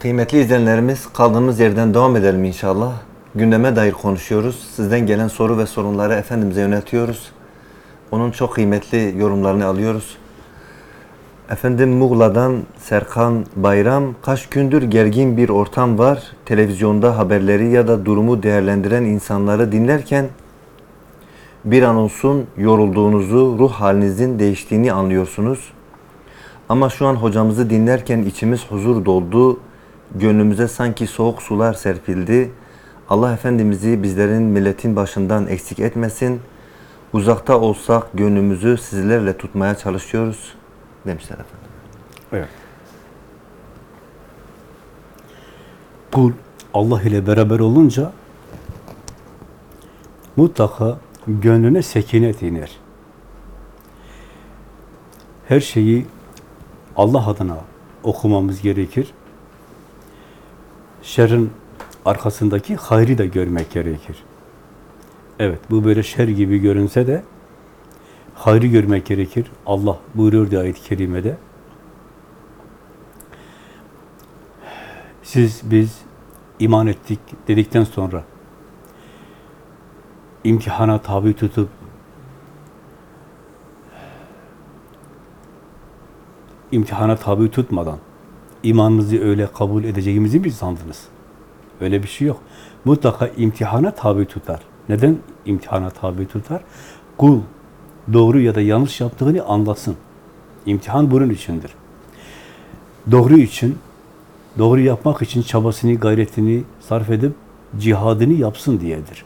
Kıymetli izleyenlerimiz kaldığımız yerden devam edelim inşallah. Gündeme dair konuşuyoruz. Sizden gelen soru ve sorunları Efendimiz'e yöneltiyoruz. Onun çok kıymetli yorumlarını alıyoruz. Efendim Muğla'dan Serkan Bayram, kaç gündür gergin bir ortam var. Televizyonda haberleri ya da durumu değerlendiren insanları dinlerken bir an olsun yorulduğunuzu, ruh halinizin değiştiğini anlıyorsunuz. Ama şu an hocamızı dinlerken içimiz huzur doldu. Gönlümüze sanki soğuk sular serpildi. Allah Efendimiz'i bizlerin milletin başından eksik etmesin. Uzakta olsak gönlümüzü sizlerle tutmaya çalışıyoruz demişler efendim. Evet. Kul Allah ile beraber olunca mutlaka gönlüne sekinet iner. Her şeyi Allah adına okumamız gerekir. Şerrin arkasındaki hayrı da görmek gerekir. Evet, bu böyle şer gibi görünse de hayrı görmek gerekir. Allah buyuruyor diye ayet-i kerimede. Siz, biz iman ettik dedikten sonra imtihana tabi tutup imtihana tabi tutmadan imanınızı öyle kabul edeceğimizi mi sandınız? Öyle bir şey yok. Mutlaka imtihana tabi tutar. Neden imtihana tabi tutar? Kul doğru ya da yanlış yaptığını anlasın. İmtihan bunun içindir. Doğru için, doğru yapmak için çabasını, gayretini sarf edip cihadını yapsın diyedir.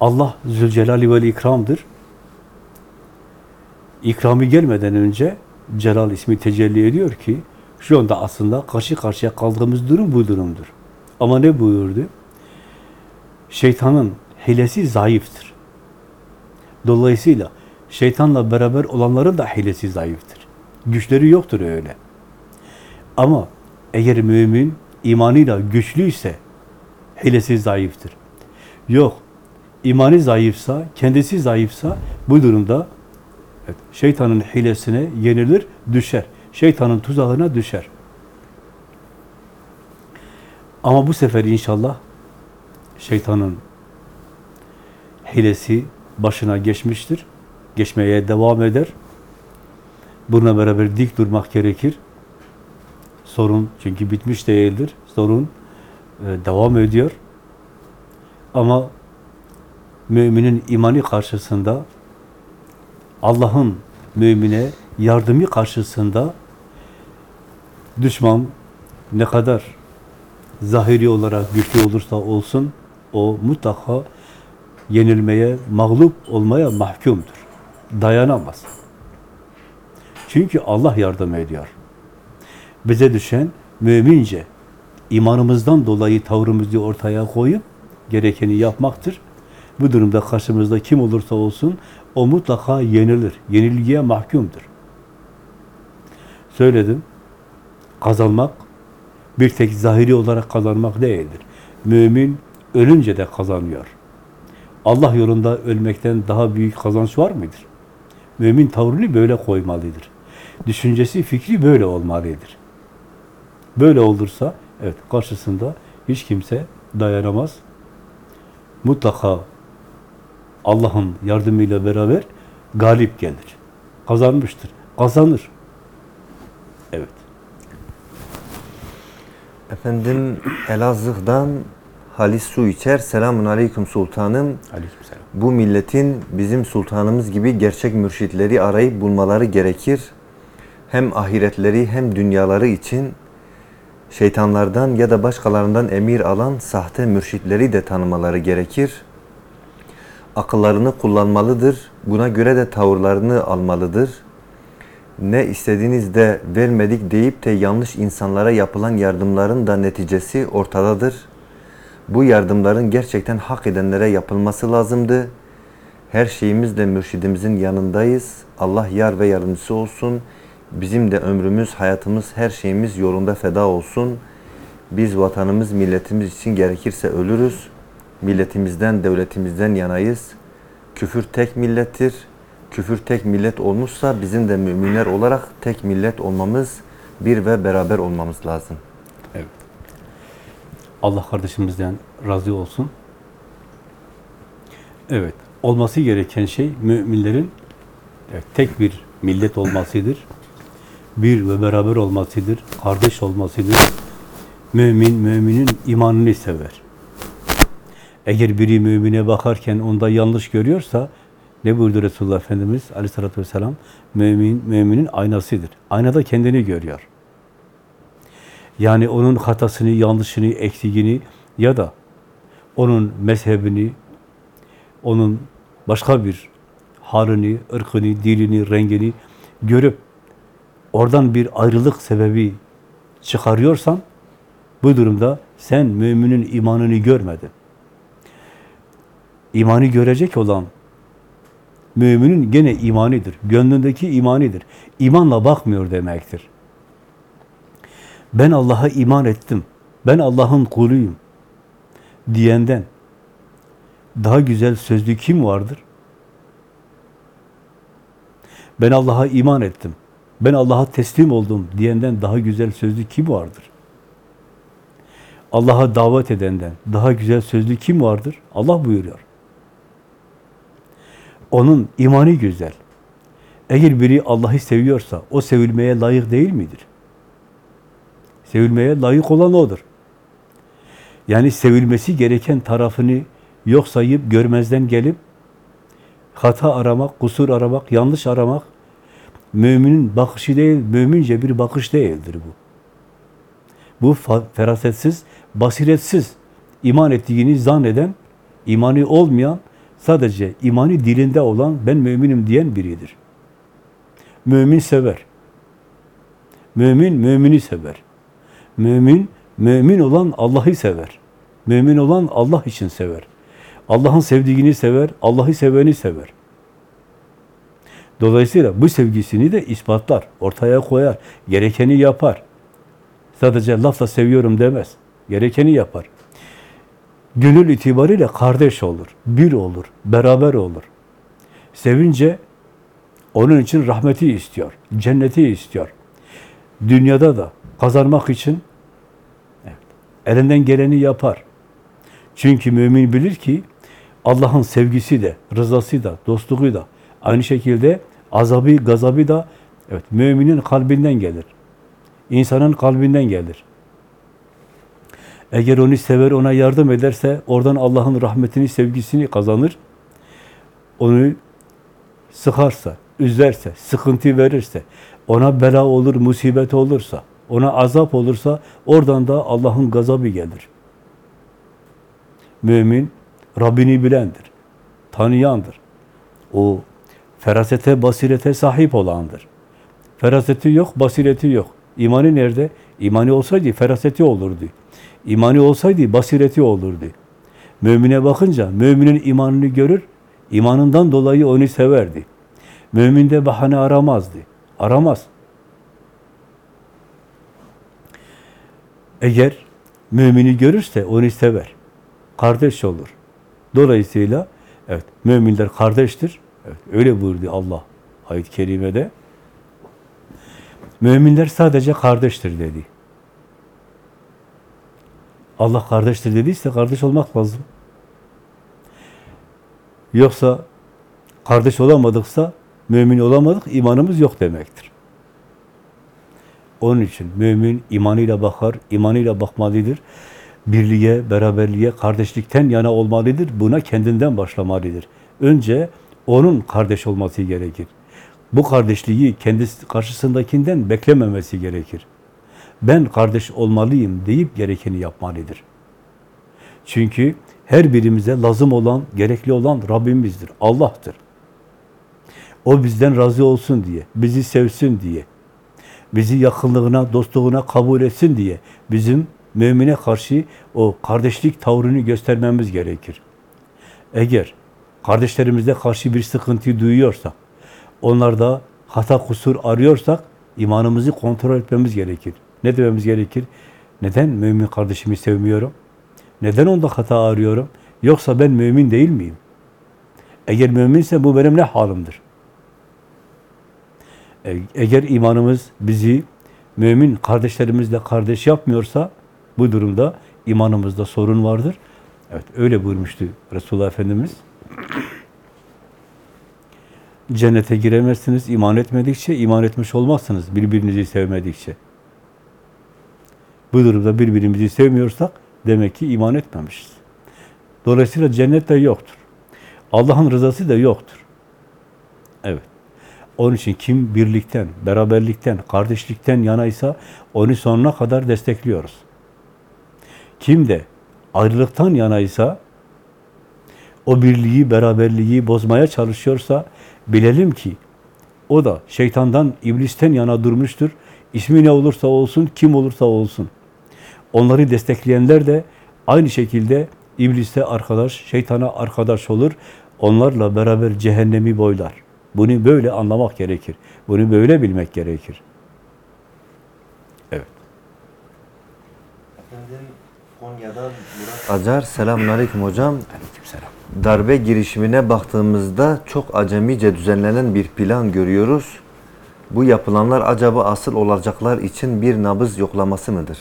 Allah Zülcelali ve İkram'dır. İkramı gelmeden önce Celal ismi tecelli ediyor ki şu anda aslında karşı karşıya kaldığımız durum bu durumdur. Ama ne buyurdu? Şeytanın hilesi zayıftır. Dolayısıyla şeytanla beraber olanların da hilesi zayıftır. Güçleri yoktur öyle. Ama eğer mümin imanıyla güçlüyse hilesi zayıftır. Yok, imanı zayıfsa, kendisi zayıfsa bu durumda evet, şeytanın hilesine yenilir, düşer. Şeytanın tuzağına düşer. Ama bu sefer inşallah şeytanın hilesi başına geçmiştir. Geçmeye devam eder. Bununla beraber dik durmak gerekir. Sorun çünkü bitmiş değildir. Sorun e, devam ediyor. Ama müminin imani karşısında Allah'ın mümine yardımı karşısında düşman ne kadar zahiri olarak güçlü olursa olsun o mutlaka yenilmeye, mağlup olmaya mahkumdur. Dayanamaz. Çünkü Allah yardım ediyor. Bize düşen mümince imanımızdan dolayı tavrımızı ortaya koyup gerekeni yapmaktır. Bu durumda karşımızda kim olursa olsun o mutlaka yenilir. Yenilgiye mahkumdur. Söyledim. Kazanmak bir tek zahiri olarak kazanmak değildir. Mümin ölünce de kazanıyor. Allah yolunda ölmekten daha büyük kazanç var mıdır? Mümin tavrını böyle koymalıdır. Düşüncesi, fikri böyle olmalıdır. Böyle olursa, evet karşısında hiç kimse dayanamaz. Mutlaka Allah'ın yardımıyla beraber galip gelir. Kazanmıştır. Kazanır. Evet. Efendim Elazığ'dan Halis Su içer. Selamun aleyküm sultanım. Aleykümselam. Bu milletin bizim sultanımız gibi gerçek mürşitleri arayıp bulmaları gerekir. Hem ahiretleri hem dünyaları için şeytanlardan ya da başkalarından emir alan sahte mürşitleri de tanımaları gerekir. Akıllarını kullanmalıdır. Buna göre de tavırlarını almalıdır. Ne istediğinizde vermedik deyip de yanlış insanlara yapılan yardımların da neticesi ortadadır. Bu yardımların gerçekten hak edenlere yapılması lazımdı. Her şeyimizle mürşidimizin yanındayız. Allah yar ve yardımcısı olsun. Bizim de ömrümüz, hayatımız, her şeyimiz yolunda feda olsun. Biz vatanımız, milletimiz için gerekirse ölürüz. Milletimizden, devletimizden yanayız. Küfür tek millettir. Küfür tek millet olmuşsa bizim de müminler olarak tek millet olmamız bir ve beraber olmamız lazım. Evet. Allah kardeşimizden razı olsun. Evet. Olması gereken şey müminlerin evet, tek bir millet olmasıdır. Bir ve beraber olmasıdır. Kardeş olmasıdır. Mümin, müminin imanını sever. Eğer biri mümine bakarken onda yanlış görüyorsa ne buyurdu Resulullah Efendimiz aleyhissalatü vesselam? Mümin, müminin aynasıdır. Aynada kendini görüyor. Yani onun hatasını, yanlışını, eksiğini ya da onun mezhebini, onun başka bir halini, ırkını, dilini, rengini görüp oradan bir ayrılık sebebi çıkarıyorsan bu durumda sen müminin imanını görmedin. İmanı görecek olan müminin gene imanidir. Gönlündeki imanidir. İmanla bakmıyor demektir. Ben Allah'a iman ettim. Ben Allah'ın kuluyum. Diyenden daha güzel sözlü kim vardır? Ben Allah'a iman ettim. Ben Allah'a teslim oldum diyenden daha güzel sözlü kim vardır? Allah'a davet edenden daha güzel sözlü kim vardır? Allah buyuruyor. Onun imanı güzel. Eğer biri Allah'ı seviyorsa o sevilmeye layık değil midir? Sevilmeye layık olan odur. Yani sevilmesi gereken tarafını yok sayıp görmezden gelip hata aramak, kusur aramak, yanlış aramak müminin bakışı değil, mümince bir bakış değildir bu. Bu ferasetsiz, basiretsiz, iman ettiğini zanneden, imanı olmayan, sadece imanı dilinde olan ben müminim diyen biridir. Mümin sever. Mümin, mümini sever. Mümin, mümin olan Allah'ı sever. Mümin olan Allah için sever. Allah'ın sevdiğini sever, Allah'ı seveni sever. Dolayısıyla bu sevgisini de ispatlar, ortaya koyar, gerekeni yapar. Sadece lafla seviyorum demez, gerekeni yapar. Gönül itibariyle kardeş olur, bir olur, beraber olur. Sevince onun için rahmeti istiyor, cenneti istiyor. Dünyada da kazanmak için elinden geleni yapar. Çünkü mümin bilir ki Allah'ın sevgisi de, rızası da, dostluğu da aynı şekilde azabı, gazabı da evet müminin kalbinden gelir. İnsanın kalbinden gelir. Eğer onu sever, ona yardım ederse oradan Allah'ın rahmetini, sevgisini kazanır. Onu sıkarsa, üzerse, sıkıntı verirse, ona bela olur, musibet olursa, ona azap olursa oradan da Allah'ın gazabı gelir. Mümin Rabbini bilendir, tanıyandır. O ferasete, basirete sahip olandır. Feraseti yok, basireti yok. İmanı nerede? İmanı olsaydı feraseti olurdu. İmanı olsaydı basireti olurdu. Mümine bakınca müminin imanını görür, imanından dolayı onu severdi. Mümin de bahane aramazdı. Aramaz. Eğer mümini görürse onu sever. Kardeş olur. Dolayısıyla evet müminler kardeştir. Evet, öyle buyurdu Allah ayet-i kerimede. Müminler sadece kardeştir dedi. Allah kardeştir dediyse kardeş olmak lazım. Yoksa kardeş olamadıksa mümin olamadık, imanımız yok demektir. Onun için mümin imanıyla bakar, imanıyla bakmalıdır. Birliğe, beraberliğe, kardeşlikten yana olmalıdır. Buna kendinden başlamalıdır. Önce onun kardeş olması gerekir. Bu kardeşliği kendisi karşısındakinden beklememesi gerekir. Ben kardeş olmalıyım deyip gerekeni yapmalıdır. Çünkü her birimize lazım olan, gerekli olan Rabbimizdir, Allah'tır. O bizden razı olsun diye, bizi sevsin diye, bizi yakınlığına, dostluğuna kabul etsin diye bizim mümine karşı o kardeşlik tavrını göstermemiz gerekir. Eğer kardeşlerimize karşı bir sıkıntı duyuyorsak, onlarda hata kusur arıyorsak, imanımızı kontrol etmemiz gerekir. Ne dememiz gerekir? Neden mümin kardeşimi sevmiyorum? Neden onda hata arıyorum? Yoksa ben mümin değil miyim? Eğer müminse bu benim ne halimdir? E, eğer imanımız bizi mümin kardeşlerimizle kardeş yapmıyorsa bu durumda imanımızda sorun vardır. Evet öyle buyurmuştu Resulullah Efendimiz. Cennete giremezsiniz iman etmedikçe, iman etmiş olmazsınız birbirinizi sevmedikçe. Bu durumda birbirimizi sevmiyorsak demek ki iman etmemişiz. Dolayısıyla cennet de yoktur. Allah'ın rızası da yoktur. Evet. Onun için kim birlikten, beraberlikten, kardeşlikten yanaysa onu sonuna kadar destekliyoruz. Kim de ayrılıktan yanaysa, o birliği, beraberliği bozmaya çalışıyorsa bilelim ki o da şeytandan, iblisten yana durmuştur. İsmi ne olursa olsun, kim olursa olsun. Onları destekleyenler de aynı şekilde ibliste arkadaş, şeytana arkadaş olur. Onlarla beraber cehennemi boylar. Bunu böyle anlamak gerekir. Bunu böyle bilmek gerekir. Evet. Konya'dan Murat Acar, selamünaleyküm hocam. Aleykümselam. Darbe girişimine baktığımızda çok acemice düzenlenen bir plan görüyoruz. Bu yapılanlar acaba asıl olacaklar için bir nabız yoklaması mıdır?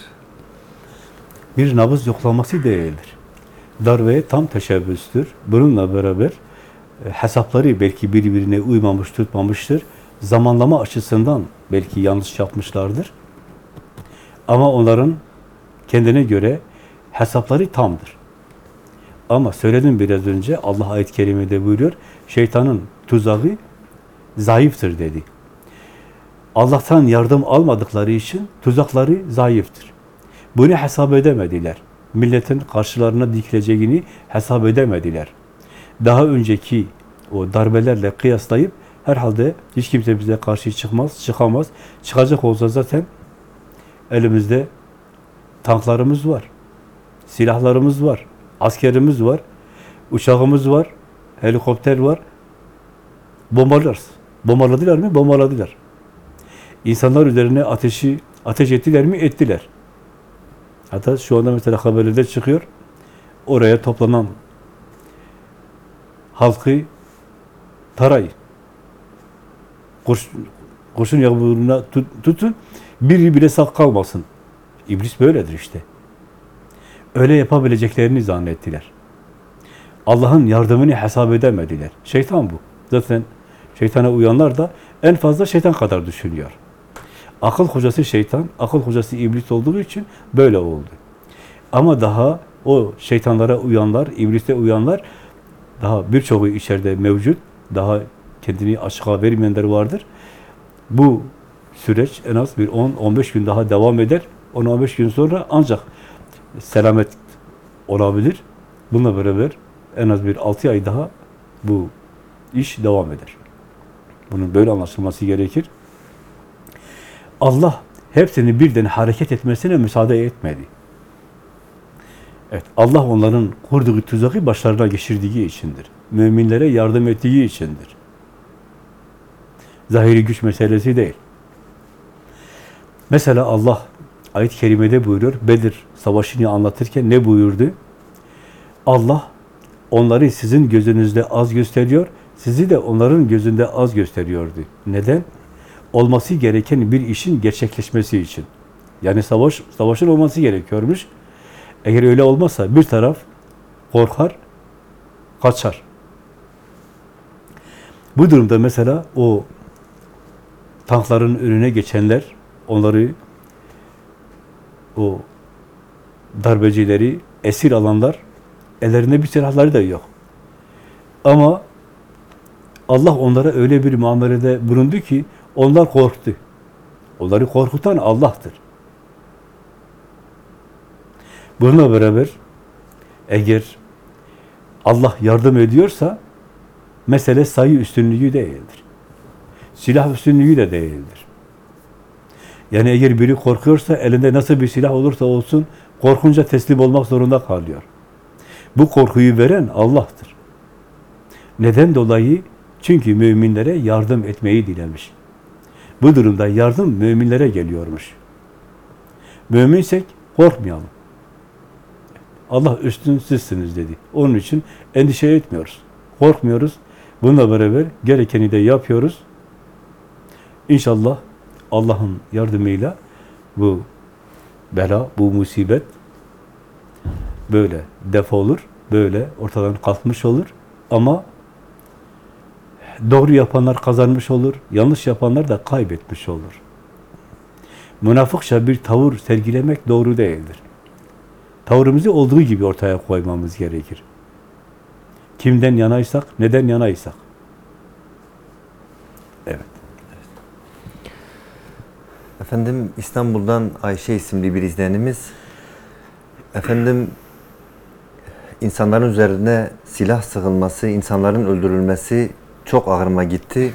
Bir nabız yoklaması değildir. Darbeye tam teşebbüstür. Bununla beraber e, hesapları belki birbirine uymamış, tutmamıştır. Zamanlama açısından belki yanlış yapmışlardır. Ama onların kendine göre hesapları tamdır. Ama söyledim biraz önce, Allah ayet-i kerimede buyuruyor, şeytanın tuzağı zayıftır dedi. Allah'tan yardım almadıkları için tuzakları zayıftır. Bunu hesap edemediler. Milletin karşılarına dikileceğini hesap edemediler. Daha önceki o darbelerle kıyaslayıp herhalde hiç kimse bize karşı çıkmaz, çıkamaz. Çıkacak olsa zaten elimizde tanklarımız var, silahlarımız var, askerimiz var, uçağımız var, helikopter var. Bombalarız. Bombaladılar mı? Bombaladılar. İnsanlar üzerine ateşi ateş ettiler mi? Ettiler. Hatta şu anda mesela haberlerde çıkıyor. Oraya toplanan halkı tarayın. Kurşun, kurşun yağmuruna tut, tutun. Biri bile sağ kalmasın. İblis böyledir işte. Öyle yapabileceklerini zannettiler. Allah'ın yardımını hesap edemediler. Şeytan bu. Zaten şeytana uyanlar da en fazla şeytan kadar düşünüyor. Akıl hocası şeytan, akıl hocası iblis olduğu için böyle oldu. Ama daha o şeytanlara uyanlar, iblise uyanlar daha birçoğu içeride mevcut. Daha kendini açığa vermeyenler vardır. Bu süreç en az bir 10-15 gün daha devam eder. 10-15 gün sonra ancak selamet olabilir. Bununla beraber en az bir 6 ay daha bu iş devam eder. Bunun böyle anlaşılması gerekir. Allah hepsini birden hareket etmesine müsaade etmedi. Evet, Allah onların kurduğu tuzağı başlarına geçirdiği içindir. Müminlere yardım ettiği içindir. Zahiri güç meselesi değil. Mesela Allah ayet-i kerimede buyuruyor, Bedir savaşını anlatırken ne buyurdu? Allah onları sizin gözünüzde az gösteriyor, sizi de onların gözünde az gösteriyordu. Neden? Olması gereken bir işin gerçekleşmesi için. Yani savaş, savaşın olması gerekiyormuş. Eğer öyle olmazsa bir taraf korkar, kaçar. Bu durumda mesela o tankların önüne geçenler, onları o darbecileri esir alanlar ellerinde bir silahları da yok. Ama Allah onlara öyle bir muamelede bulundu ki onlar korktu. Onları korkutan Allah'tır. Bununla beraber eğer Allah yardım ediyorsa mesele sayı üstünlüğü değildir. Silah üstünlüğü de değildir. Yani eğer biri korkuyorsa elinde nasıl bir silah olursa olsun korkunca teslim olmak zorunda kalıyor. Bu korkuyu veren Allah'tır. Neden dolayı? Çünkü müminlere yardım etmeyi dilemiş. Bu durumda yardım müminlere geliyormuş. Müminsek korkmayalım. Allah üstün sizsiniz dedi. Onun için endişe etmiyoruz. Korkmuyoruz. Bununla beraber gerekeni de yapıyoruz. İnşallah Allah'ın yardımıyla bu bela, bu musibet böyle defolur, böyle ortadan kalkmış olur. Ama doğru yapanlar kazanmış olur, yanlış yapanlar da kaybetmiş olur. Münafıkça bir tavır sergilemek doğru değildir. Tavrımızı olduğu gibi ortaya koymamız gerekir. Kimden yanaysak, neden yanaysak. Evet. Efendim İstanbul'dan Ayşe isimli bir izleyenimiz efendim insanların üzerine silah sıkılması, insanların öldürülmesi çok ağrıma gitti.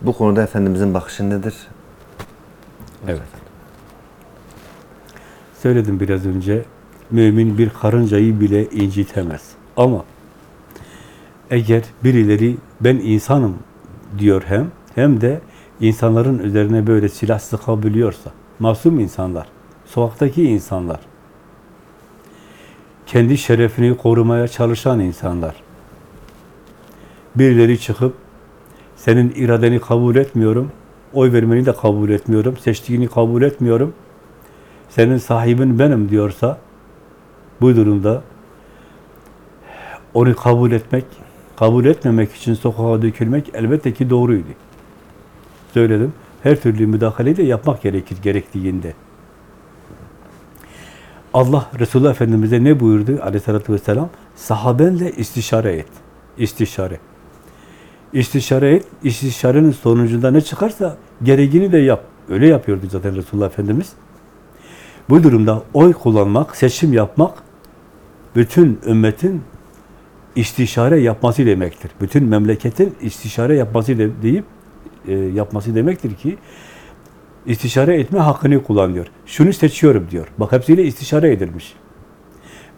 Bu konuda Efendimizin bakışı nedir? Evet. Söyledim biraz önce, mümin bir karıncayı bile incitemez. Ama eğer birileri ben insanım diyor hem, hem de insanların üzerine böyle silah sıkabiliyorsa, masum insanlar, sokaktaki insanlar, kendi şerefini korumaya çalışan insanlar, birileri çıkıp senin iradeni kabul etmiyorum, oy vermeni de kabul etmiyorum, seçtiğini kabul etmiyorum, senin sahibin benim diyorsa, bu durumda onu kabul etmek, kabul etmemek için sokağa dökülmek elbette ki doğruydu. Söyledim, her türlü müdahaleyi de yapmak gerekir gerektiğinde. Allah Resulullah Efendimiz'e ne buyurdu aleyhissalatü vesselam? Sahabenle istişare et. İstişare. İstişare et, istişarenin sonucunda ne çıkarsa gereğini de yap. Öyle yapıyordu zaten Resulullah Efendimiz. Bu durumda oy kullanmak, seçim yapmak, bütün ümmetin istişare yapması demektir. Bütün memleketin istişare yapması de, deyip e, yapması demektir ki istişare etme hakkını kullanıyor. Şunu seçiyorum diyor. Bak hepsiyle istişare edilmiş.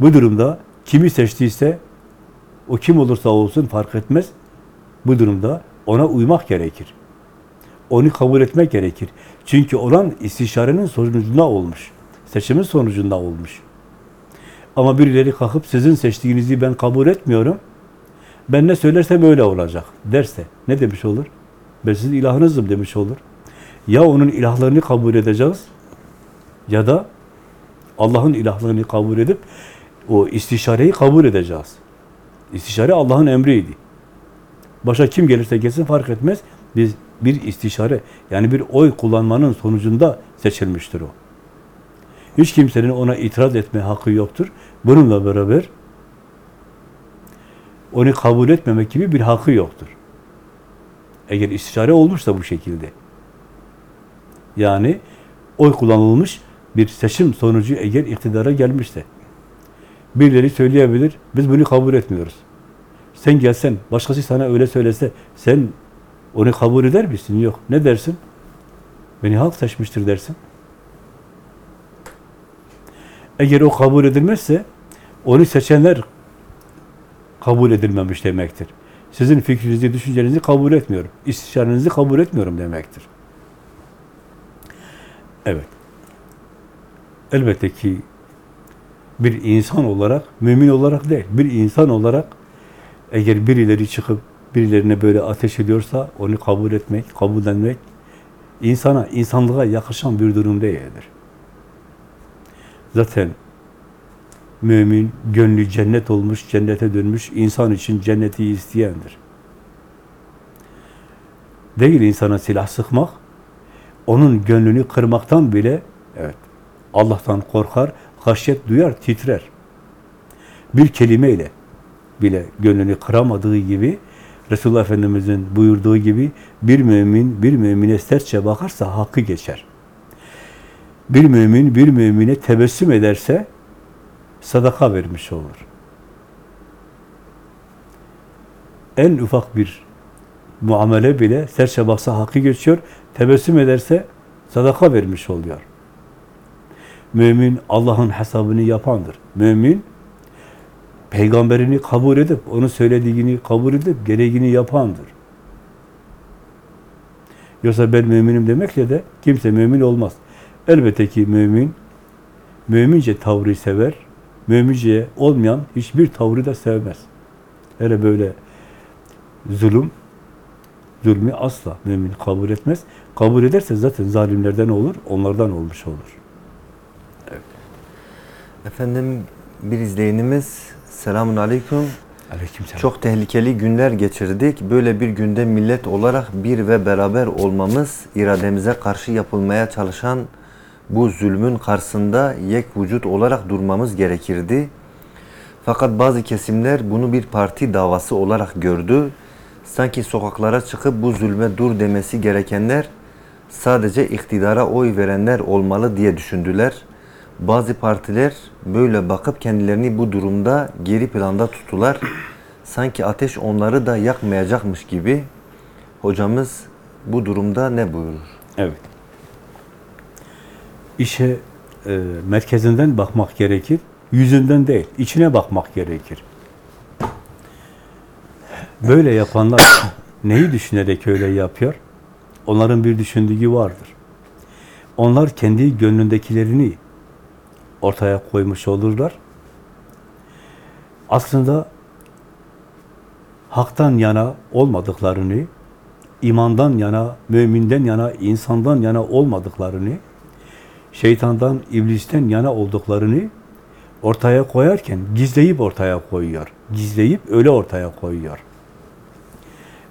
Bu durumda kimi seçtiyse o kim olursa olsun fark etmez. Bu durumda ona uymak gerekir. Onu kabul etmek gerekir. Çünkü olan istişarenin sonucunda olmuş. Seçimin sonucunda olmuş. Ama birileri kalkıp sizin seçtiğinizi ben kabul etmiyorum. Ben ne söylersem öyle olacak derse ne demiş olur? Ben sizin ilahınızım demiş olur. Ya onun ilahlarını kabul edeceğiz ya da Allah'ın ilahlığını kabul edip o istişareyi kabul edeceğiz. İstişare Allah'ın emriydi. Başa kim gelirse gelsin fark etmez. Biz bir istişare yani bir oy kullanmanın sonucunda seçilmiştir o. Hiç kimsenin ona itiraz etme hakkı yoktur. Bununla beraber onu kabul etmemek gibi bir hakkı yoktur. Eğer istişare olmuşsa bu şekilde. Yani oy kullanılmış bir seçim sonucu eğer iktidara gelmişse birileri söyleyebilir, biz bunu kabul etmiyoruz. Sen gelsen, başkası sana öyle söylese, sen onu kabul eder misin? Yok. Ne dersin? Beni halk seçmiştir dersin. Eğer o kabul edilmezse, onu seçenler kabul edilmemiş demektir. Sizin fikrinizi, düşüncenizi kabul etmiyorum. İstişarenizi kabul etmiyorum demektir. Evet. Elbette ki bir insan olarak, mümin olarak değil, bir insan olarak eğer birileri çıkıp birilerine böyle ateş ediyorsa onu kabul etmek, kabullenmek insana, insanlığa yakışan bir durum değildir. Zaten mümin, gönlü cennet olmuş, cennete dönmüş, insan için cenneti isteyendir. Değil insana silah sıkmak, onun gönlünü kırmaktan bile, evet, Allah'tan korkar, haşyet duyar, titrer. Bir kelimeyle bile gönlünü kıramadığı gibi, Resulullah Efendimiz'in buyurduğu gibi, bir mümin, bir mümine sertçe bakarsa hakkı geçer. Bir mümin, bir mümine tebessüm ederse, sadaka vermiş olur. En ufak bir muamele bile serçe baksa hakkı geçiyor, tebessüm ederse sadaka vermiş oluyor. Mümin Allah'ın hesabını yapandır. Mümin peygamberini kabul edip, onun söylediğini kabul edip gereğini yapandır. Yoksa ben müminim demekle de kimse mümin olmaz. Elbette ki mümin, mümince tavrı sever, mümince olmayan hiçbir tavrı da sevmez. Hele böyle zulüm, zulmü asla mümin kabul etmez. Kabul ederse zaten zalimlerden olur, onlardan olmuş olur. Efendim bir izleyenimiz selamun aleyküm. Aleykümselam. Çok tehlikeli günler geçirdik. Böyle bir günde millet olarak bir ve beraber olmamız, irademize karşı yapılmaya çalışan bu zulmün karşısında yek vücut olarak durmamız gerekirdi. Fakat bazı kesimler bunu bir parti davası olarak gördü. Sanki sokaklara çıkıp bu zulme dur demesi gerekenler sadece iktidara oy verenler olmalı diye düşündüler. Bazı partiler böyle bakıp kendilerini bu durumda geri planda tuttular. Sanki ateş onları da yakmayacakmış gibi. Hocamız bu durumda ne buyurur? Evet. İşe e, merkezinden bakmak gerekir. Yüzünden değil, içine bakmak gerekir. Böyle yapanlar neyi düşünerek öyle yapıyor? Onların bir düşündüğü vardır. Onlar kendi gönlündekilerini ortaya koymuş olurlar. Aslında haktan yana olmadıklarını, imandan yana, müminden yana, insandan yana olmadıklarını, şeytandan, iblisten yana olduklarını ortaya koyarken gizleyip ortaya koyuyor. Gizleyip öyle ortaya koyuyor.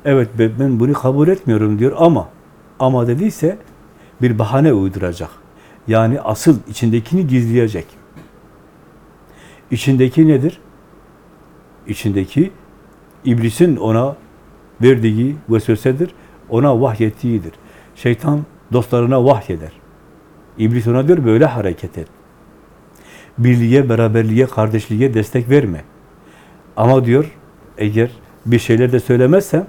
Evet ben bunu kabul etmiyorum diyor ama ama dediyse bir bahane uyduracak. Yani asıl içindekini gizleyecek. İçindeki nedir? İçindeki iblisin ona verdiği vesvesedir. Ona vahyettiğidir. Şeytan dostlarına vahyeder. İblis ona diyor böyle hareket et. Birliğe, beraberliğe, kardeşliğe destek verme. Ama diyor eğer bir şeyler de söylemezsem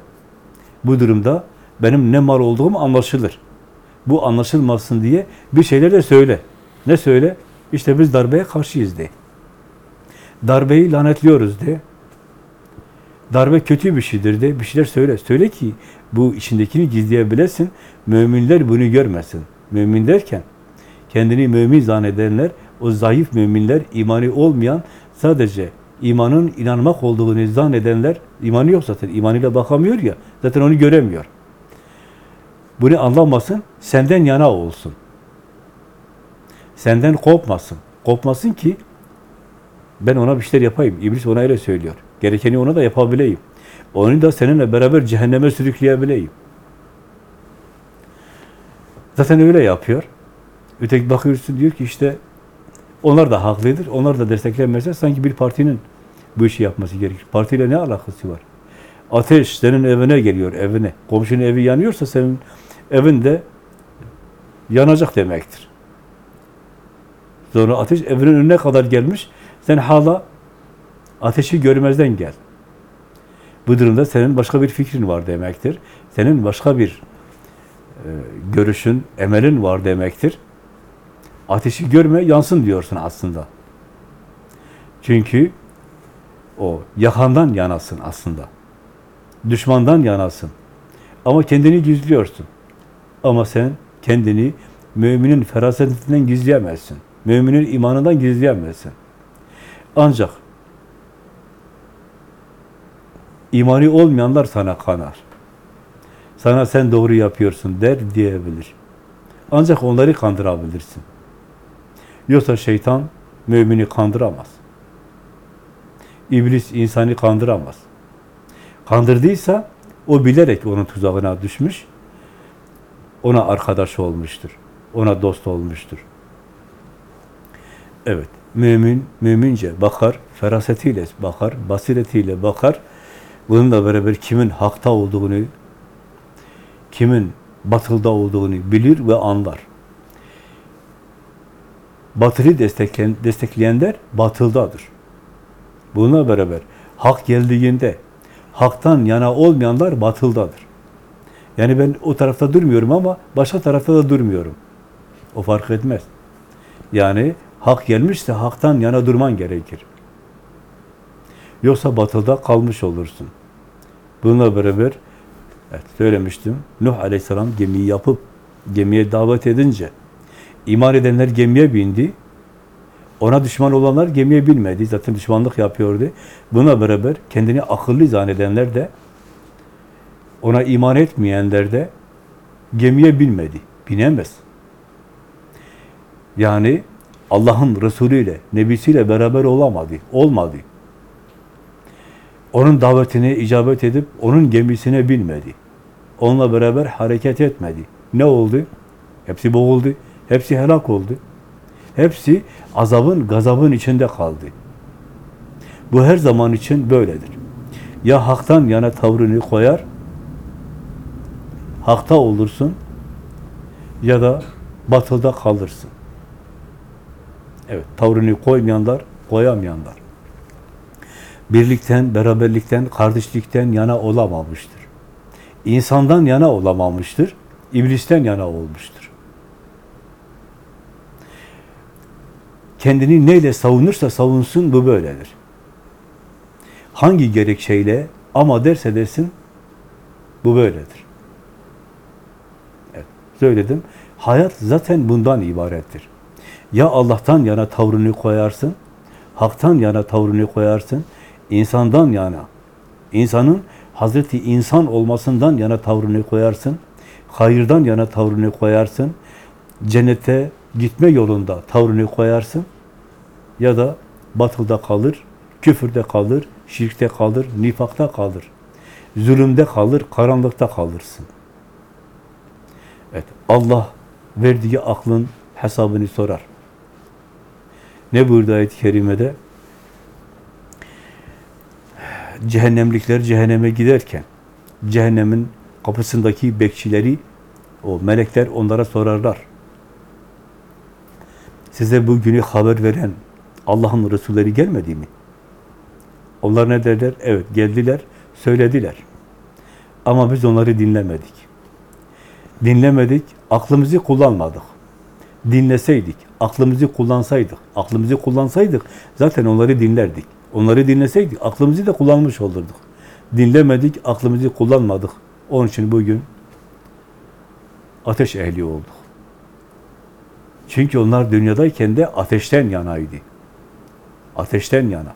bu durumda benim ne mal olduğum anlaşılır. Bu anlaşılmasın diye bir şeyler de söyle. Ne söyle? İşte biz darbeye karşıyız de. Darbeyi lanetliyoruz de. Darbe kötü bir şeydir de. Bir şeyler söyle. Söyle ki bu içindekini gizleyebilesin. Müminler bunu görmesin. Mümin derken kendini mümin zannedenler, o zayıf müminler, imanı olmayan, sadece imanın inanmak olduğunu zannedenler, imanı yok zaten, imanıyla bakamıyor ya, zaten onu göremiyor. Bunu anlamasın, senden yana olsun. Senden kopmasın. Kopmasın ki ben ona bir şeyler yapayım. İblis ona öyle söylüyor. Gerekeni ona da yapabileyim. Onu da seninle beraber cehenneme sürükleyebileyim. Zaten öyle yapıyor. Öteki bakıyorsun diyor ki işte onlar da haklıdır. Onlar da desteklenmezse sanki bir partinin bu işi yapması gerekir. Partiyle ne alakası var? Ateş senin evine geliyor, evine. Komşunun evi yanıyorsa senin evin de yanacak demektir. Sonra ateş evinin önüne kadar gelmiş. Sen hala ateşi görmezden gel. Bu durumda senin başka bir fikrin var demektir. Senin başka bir e, görüşün, emelin var demektir. Ateşi görme, yansın diyorsun aslında. Çünkü o yakandan yanasın aslında. Düşmandan yanasın. Ama kendini gizliyorsun. Ama sen kendini müminin ferasetinden gizleyemezsin. Müminin imanından gizleyemezsin. Ancak imani olmayanlar sana kanar. Sana sen doğru yapıyorsun der diyebilir. Ancak onları kandırabilirsin. Yoksa şeytan mümini kandıramaz. İblis insanı kandıramaz. Kandırdıysa o bilerek onun tuzağına düşmüş, ona arkadaş olmuştur, ona dost olmuştur. Evet, mümin, mümince bakar, ferasetiyle bakar, basiretiyle bakar. Bununla beraber kimin hakta olduğunu, kimin batılda olduğunu bilir ve anlar. Batılı destekleyen, destekleyenler batıldadır. Bununla beraber hak geldiğinde haktan yana olmayanlar batıldadır. Yani ben o tarafta durmuyorum ama başka tarafta da durmuyorum. O fark etmez. Yani hak gelmişse haktan yana durman gerekir. Yoksa batılda kalmış olursun. Bununla beraber evet, söylemiştim. Nuh Aleyhisselam gemiyi yapıp gemiye davet edince iman edenler gemiye bindi. Ona düşman olanlar gemiye binmedi. Zaten düşmanlık yapıyordu. Buna beraber kendini akıllı zannedenler de ona iman etmeyenler de Gemiye binmedi. Binemez. Yani Allah'ın Resulü ile, Nebisiyle beraber olamadı. Olmadı. Onun davetine icabet edip onun gemisine binmedi. Onunla beraber hareket etmedi. Ne oldu? Hepsi boğuldu. Hepsi helak oldu. Hepsi azabın, gazabın içinde kaldı. Bu her zaman için böyledir. Ya haktan yana tavrını koyar, hakta olursun ya da batılda kalırsın. Evet, tavrını koymayanlar, koyamayanlar. Birlikten, beraberlikten, kardeşlikten yana olamamıştır. İnsandan yana olamamıştır, iblisten yana olmuştur. Kendini neyle savunursa savunsun bu böyledir. Hangi gerekçeyle ama derse desin bu böyledir. Söyledim. Hayat zaten bundan ibarettir. Ya Allah'tan yana tavrını koyarsın, haktan yana tavrını koyarsın, insandan yana, insanın Hazreti insan olmasından yana tavrını koyarsın, hayırdan yana tavrını koyarsın, cennete gitme yolunda tavrını koyarsın ya da batılda kalır, küfürde kalır, şirkte kalır, nifakta kalır, zulümde kalır, karanlıkta kalırsın. Allah verdiği aklın hesabını sorar. Ne buyurdu ayet-i kerimede? Cehennemlikler cehenneme giderken cehennemin kapısındaki bekçileri o melekler onlara sorarlar. Size bu günü haber veren Allah'ın Resulleri gelmedi mi? Onlar ne derler? Evet geldiler, söylediler. Ama biz onları dinlemedik. Dinlemedik, aklımızı kullanmadık. Dinleseydik, aklımızı kullansaydık, aklımızı kullansaydık zaten onları dinlerdik. Onları dinleseydik aklımızı da kullanmış olurduk. Dinlemedik, aklımızı kullanmadık. Onun için bugün ateş ehli olduk. Çünkü onlar dünyadayken de ateşten yanaydı. Ateşten yana.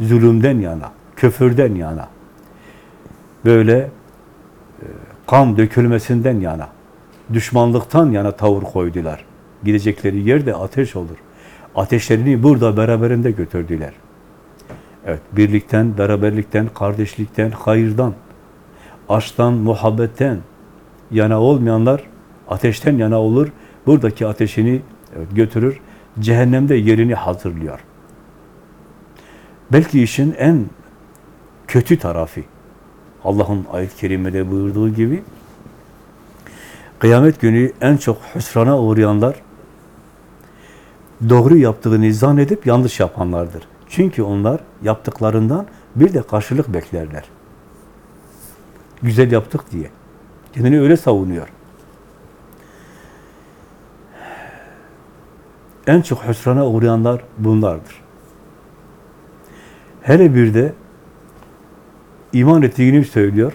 Zulümden yana, küfürden yana. Böyle kan dökülmesinden yana, düşmanlıktan yana tavır koydular. Gidecekleri yer de ateş olur. Ateşlerini burada beraberinde götürdüler. Evet, birlikten, beraberlikten, kardeşlikten, hayırdan, aşktan, muhabbetten yana olmayanlar ateşten yana olur. Buradaki ateşini evet, götürür. Cehennemde yerini hazırlıyor. Belki işin en kötü tarafı Allah'ın ayet-i kerimede buyurduğu gibi kıyamet günü en çok hüsrana uğrayanlar doğru yaptığını zannedip yanlış yapanlardır. Çünkü onlar yaptıklarından bir de karşılık beklerler. Güzel yaptık diye. Kendini öyle savunuyor. En çok hüsrana uğrayanlar bunlardır. Hele bir de iman ettiğini söylüyor,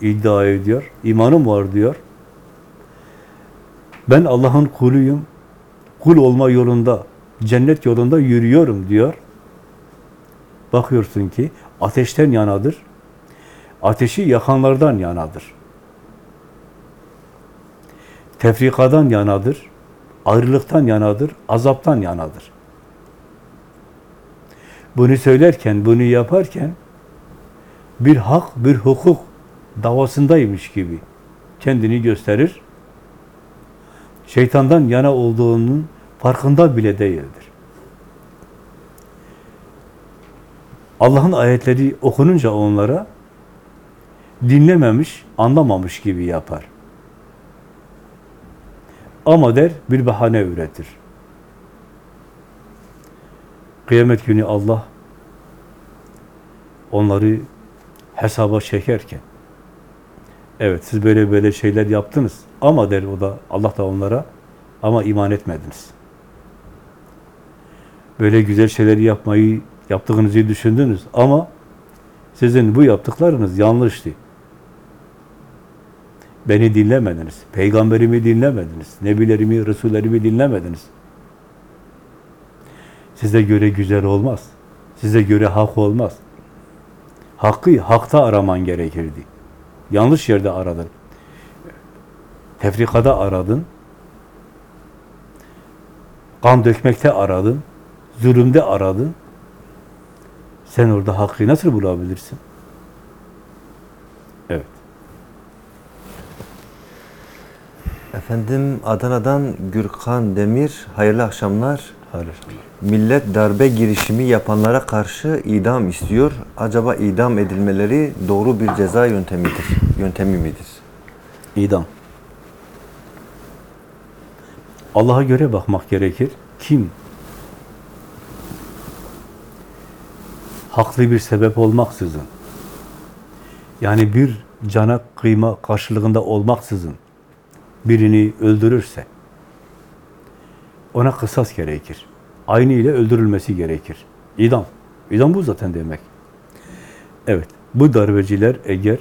iddia ediyor, imanım var diyor. Ben Allah'ın kuluyum, kul olma yolunda, cennet yolunda yürüyorum diyor. Bakıyorsun ki ateşten yanadır, ateşi yakanlardan yanadır. Tefrikadan yanadır, ayrılıktan yanadır, azaptan yanadır. Bunu söylerken, bunu yaparken bir hak, bir hukuk davasındaymış gibi kendini gösterir. Şeytandan yana olduğunun farkında bile değildir. Allah'ın ayetleri okununca onlara dinlememiş, anlamamış gibi yapar. Ama der, bir bahane üretir. Kıyamet günü Allah onları hesaba çekerken evet siz böyle böyle şeyler yaptınız ama der o da Allah da onlara ama iman etmediniz. Böyle güzel şeyleri yapmayı yaptığınızı düşündünüz ama sizin bu yaptıklarınız yanlıştı. Beni dinlemediniz. Peygamberimi dinlemediniz. Nebilerimi, Resullerimi dinlemediniz. Size göre güzel olmaz. Size göre hak olmaz. Hakkı hakta araman gerekirdi. Yanlış yerde aradın. tefrikada aradın, kan dökmekte aradın, zulümde aradın. Sen orada hakkı nasıl bulabilirsin? Evet. Efendim Adana'dan Gürkan Demir, hayırlı akşamlar. Hayır. Millet darbe girişimi yapanlara karşı idam istiyor. Acaba idam edilmeleri doğru bir ceza yöntemidir, yöntemi midir? İdam. Allah'a göre bakmak gerekir. Kim haklı bir sebep olmaksızın yani bir cana kıyma karşılığında olmaksızın birini öldürürse ona kısas gerekir. Aynı ile öldürülmesi gerekir. İdam. İdam bu zaten demek. Evet. Bu darbeciler eğer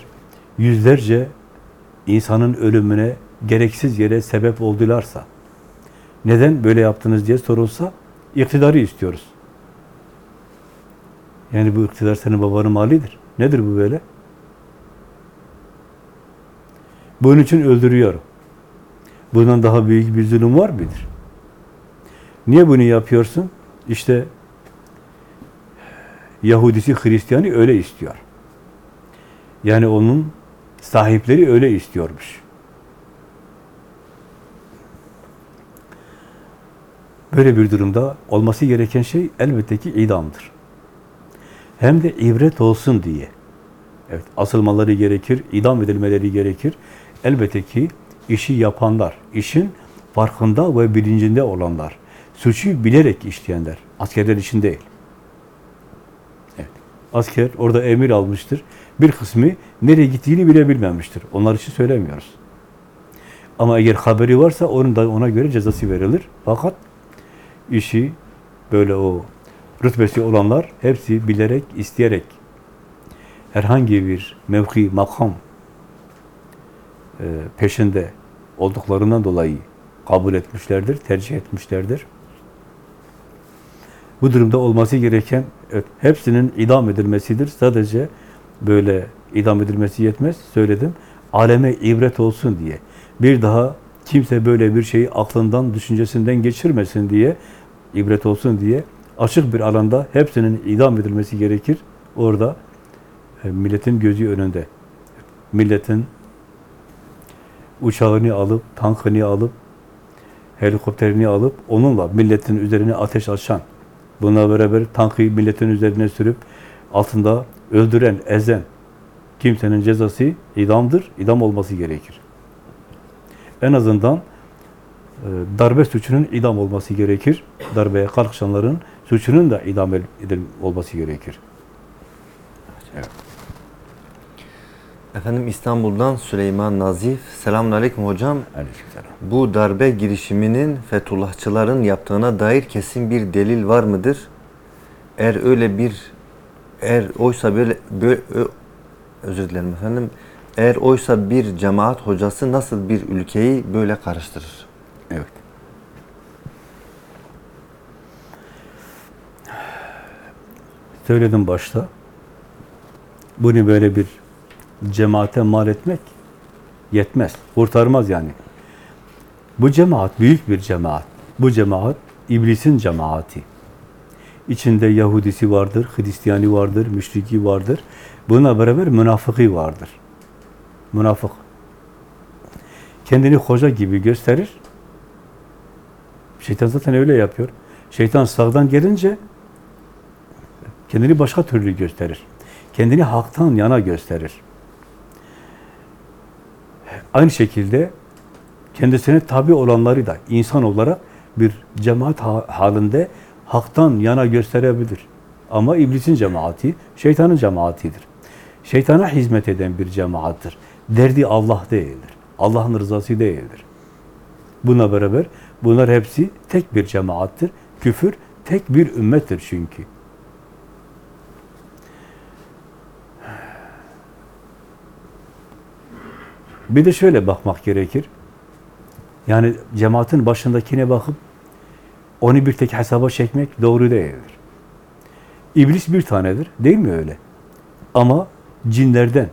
yüzlerce insanın ölümüne gereksiz yere sebep oldularsa, neden böyle yaptınız diye sorulsa, iktidarı istiyoruz. Yani bu iktidar senin babanın malidir. Nedir bu böyle? Bunun için öldürüyorum. Bundan daha büyük bir zulüm var mıdır? Niye bunu yapıyorsun? İşte Yahudisi, Hristiyanı öyle istiyor. Yani onun sahipleri öyle istiyormuş. Böyle bir durumda olması gereken şey elbette ki idamdır. Hem de ibret olsun diye. Evet, asılmaları gerekir, idam edilmeleri gerekir. Elbette ki işi yapanlar, işin farkında ve bilincinde olanlar, suçu bilerek işleyenler, askerler için değil. Evet, asker orada emir almıştır. Bir kısmı nereye gittiğini bile bilmemiştir. Onlar için söylemiyoruz. Ama eğer haberi varsa onun da ona göre cezası verilir. Fakat işi böyle o rütbesi olanlar hepsi bilerek, isteyerek herhangi bir mevki, makam e, peşinde olduklarından dolayı kabul etmişlerdir, tercih etmişlerdir. Bu durumda olması gereken evet, hepsinin idam edilmesidir. Sadece böyle idam edilmesi yetmez. Söyledim. Aleme ibret olsun diye. Bir daha kimse böyle bir şeyi aklından, düşüncesinden geçirmesin diye, ibret olsun diye açık bir alanda hepsinin idam edilmesi gerekir. Orada e, milletin gözü önünde. Milletin uçağını alıp, tankını alıp, helikopterini alıp, onunla milletin üzerine ateş açan, bununla beraber tankı milletin üzerine sürüp, altında öldüren, ezen kimsenin cezası idamdır, idam olması gerekir. En azından e, darbe suçunun idam olması gerekir. Darbeye kalkışanların suçunun da idam edil olması gerekir. Evet. Efendim İstanbul'dan Süleyman Nazif. Selamünaleyküm hocam. Aleykümselam. Bu darbe girişiminin Fethullahçıların yaptığına dair kesin bir delil var mıdır? Eğer öyle bir eğer oysa böyle, böyle ö- özür dilerim efendim. Eğer oysa bir cemaat hocası nasıl bir ülkeyi böyle karıştırır? Evet. Söyledim başta. Bunu böyle bir cemaate mal etmek yetmez. Kurtarmaz yani. Bu cemaat büyük bir cemaat. Bu cemaat iblisin cemaati. İçinde Yahudisi vardır, Hristiyani vardır, müşriki vardır. Buna beraber münafıkı vardır. Münafık. Kendini hoca gibi gösterir. Şeytan zaten öyle yapıyor. Şeytan sağdan gelince kendini başka türlü gösterir. Kendini haktan yana gösterir. Aynı şekilde kendisine tabi olanları da insan olarak bir cemaat ha- halinde haktan yana gösterebilir. Ama iblisin cemaati, şeytanın cemaatidir. Şeytana hizmet eden bir cemaattir. Derdi Allah değildir. Allah'ın rızası değildir. Buna beraber bunlar hepsi tek bir cemaattir. Küfür tek bir ümmettir çünkü. Bir de şöyle bakmak gerekir. Yani cemaatin başındakine bakıp onu bir tek hesaba çekmek doğru değildir. İblis bir tanedir. Değil mi öyle? Ama cinlerden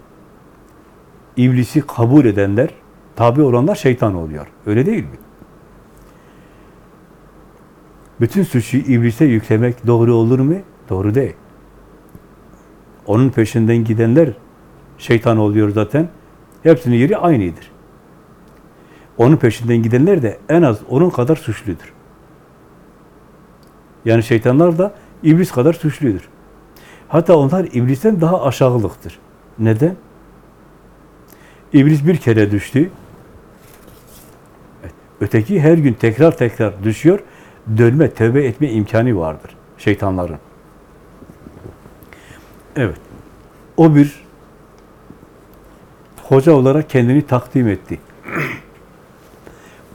iblisi kabul edenler, tabi olanlar şeytan oluyor. Öyle değil mi? Bütün suçu iblise yüklemek doğru olur mu? Doğru değil. Onun peşinden gidenler şeytan oluyor zaten. Hepsinin yeri aynıdır. Onun peşinden gidenler de en az onun kadar suçludur. Yani şeytanlar da iblis kadar suçludur. Hatta onlar iblisten daha aşağılıktır. Neden? İblis bir kere düştü. Öteki her gün tekrar tekrar düşüyor. Dönme, tövbe etme imkanı vardır şeytanların. Evet. O bir hoca olarak kendini takdim etti.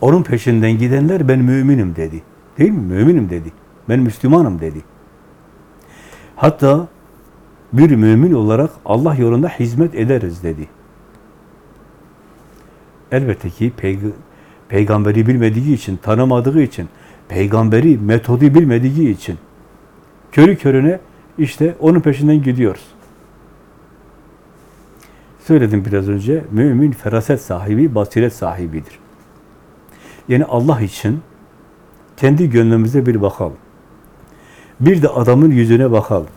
Onun peşinden gidenler ben müminim dedi. Değil mi? Müminim dedi. Ben Müslümanım dedi. Hatta bir mümin olarak Allah yolunda hizmet ederiz dedi. Elbette ki peyg- peygamberi bilmediği için, tanımadığı için, peygamberi, metodu bilmediği için körü körüne işte onun peşinden gidiyoruz. Söyledim biraz önce, mümin feraset sahibi, basiret sahibidir. Yani Allah için kendi gönlümüze bir bakalım. Bir de adamın yüzüne bakalım.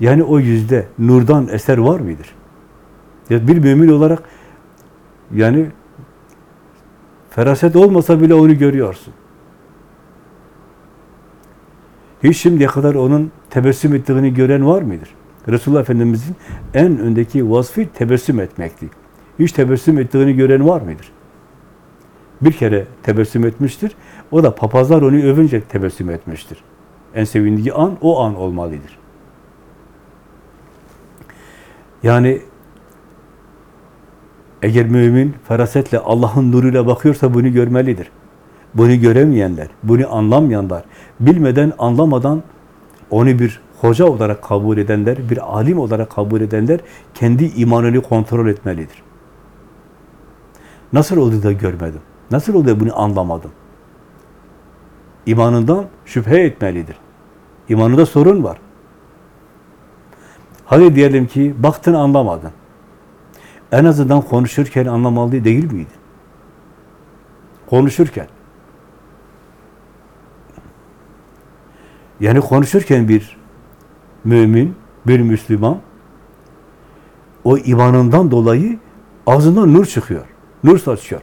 Yani o yüzde nurdan eser var mıdır? Ya bir mümin olarak yani feraset olmasa bile onu görüyorsun. Hiç şimdiye kadar onun tebessüm ettiğini gören var mıdır? Resulullah Efendimiz'in en öndeki vasfı tebessüm etmekti. Hiç tebessüm ettiğini gören var mıdır? Bir kere tebessüm etmiştir. O da papazlar onu övünce tebessüm etmiştir. En sevindiği an o an olmalıdır. Yani eğer mümin ferasetle Allah'ın nuruyla bakıyorsa bunu görmelidir. Bunu göremeyenler, bunu anlamayanlar, bilmeden, anlamadan onu bir hoca olarak kabul edenler, bir alim olarak kabul edenler kendi imanını kontrol etmelidir. Nasıl oldu da görmedim? Nasıl oldu da bunu anlamadım? İmanından şüphe etmelidir. İmanında sorun var. Hadi diyelim ki baktın anlamadın. En azından konuşurken anlamalı değil miydi? Konuşurken. Yani konuşurken bir mümin, bir Müslüman o imanından dolayı ağzından nur çıkıyor. Nur saçıyor.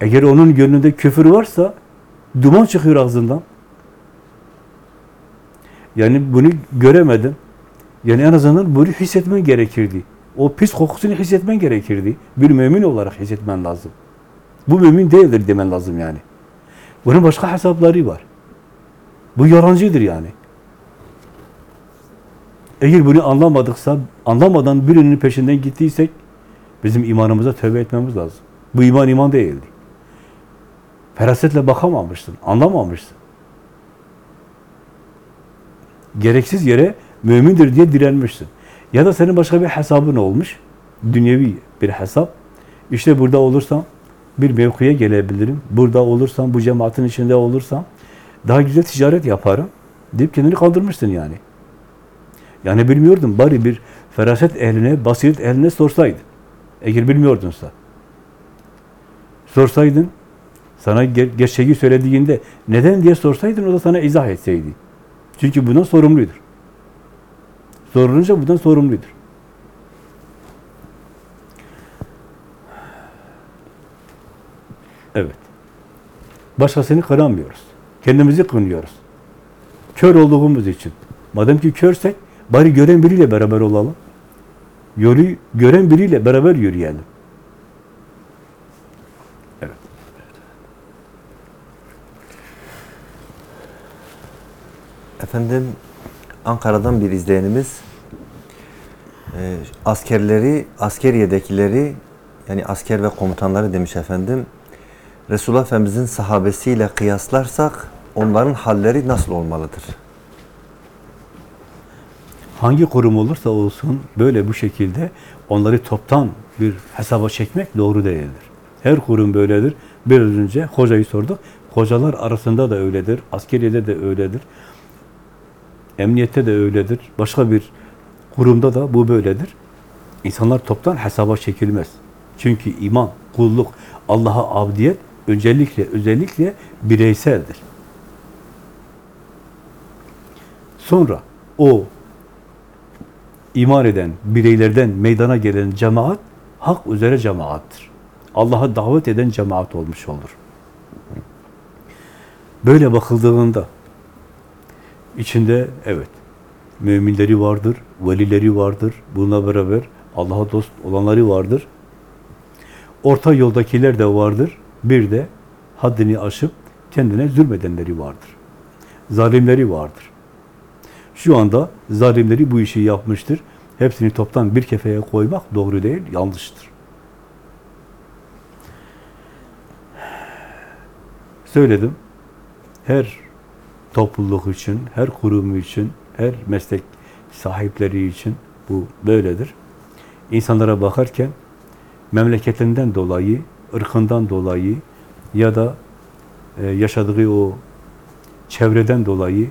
Eğer onun gönlünde küfür varsa duman çıkıyor ağzından. Yani bunu göremedim. Yani en azından bunu hissetmen gerekirdi. O pis kokusunu hissetmen gerekirdi. Bir mümin olarak hissetmen lazım. Bu mümin değildir demen lazım yani. Bunun başka hesapları var. Bu yalancıdır yani. Eğer bunu anlamadıksa, anlamadan birinin peşinden gittiysek bizim imanımıza tövbe etmemiz lazım. Bu iman iman değildi. Ferasetle bakamamışsın, anlamamışsın. Gereksiz yere mümindir diye direnmişsin. Ya da senin başka bir hesabın olmuş, dünyevi bir hesap. İşte burada olursam bir mevkiye gelebilirim. Burada olursam, bu cemaatin içinde olursam daha güzel ticaret yaparım deyip kendini kaldırmışsın yani. Yani bilmiyordun bari bir feraset ehline, basiret ehline sorsaydın. Eğer bilmiyordunsa. Sorsaydın, sana ger- gerçeği söylediğinde neden diye sorsaydın o da sana izah etseydi. Çünkü bundan sorumludur. Sorulunca bundan sorumludur. Evet. Başkasını kıramıyoruz. Kendimizi kınıyoruz. Kör olduğumuz için. Madem ki körsek, bari gören biriyle beraber olalım. Yolu gören biriyle beraber yürüyelim. Evet. Efendim Ankara'dan bir izleyenimiz e, askerleri, askeriyedekileri yani asker ve komutanları demiş efendim. Resulullah Efendimizin sahabesiyle kıyaslarsak onların halleri nasıl olmalıdır? Hangi kurum olursa olsun böyle bu şekilde onları toptan bir hesaba çekmek doğru değildir. Her kurum böyledir. Biraz önce hocayı sorduk. Hocalar arasında da öyledir. Askeriyede de öyledir. Emniyette de öyledir. Başka bir kurumda da bu böyledir. İnsanlar toptan hesaba çekilmez. Çünkü iman, kulluk, Allah'a abdiyet öncelikle özellikle bireyseldir. Sonra o iman eden bireylerden meydana gelen cemaat hak üzere cemaattir. Allah'a davet eden cemaat olmuş olur. Böyle bakıldığında içinde evet müminleri vardır, velileri vardır. Bununla beraber Allah'a dost olanları vardır. Orta yoldakiler de vardır. Bir de haddini aşıp kendine zulmedenleri vardır. Zalimleri vardır. Şu anda zalimleri bu işi yapmıştır. Hepsini toptan bir kefeye koymak doğru değil, yanlıştır. Söyledim. Her topluluk için, her kurumu için, her meslek sahipleri için bu böyledir. İnsanlara bakarken memleketinden dolayı, ırkından dolayı ya da e, yaşadığı o çevreden dolayı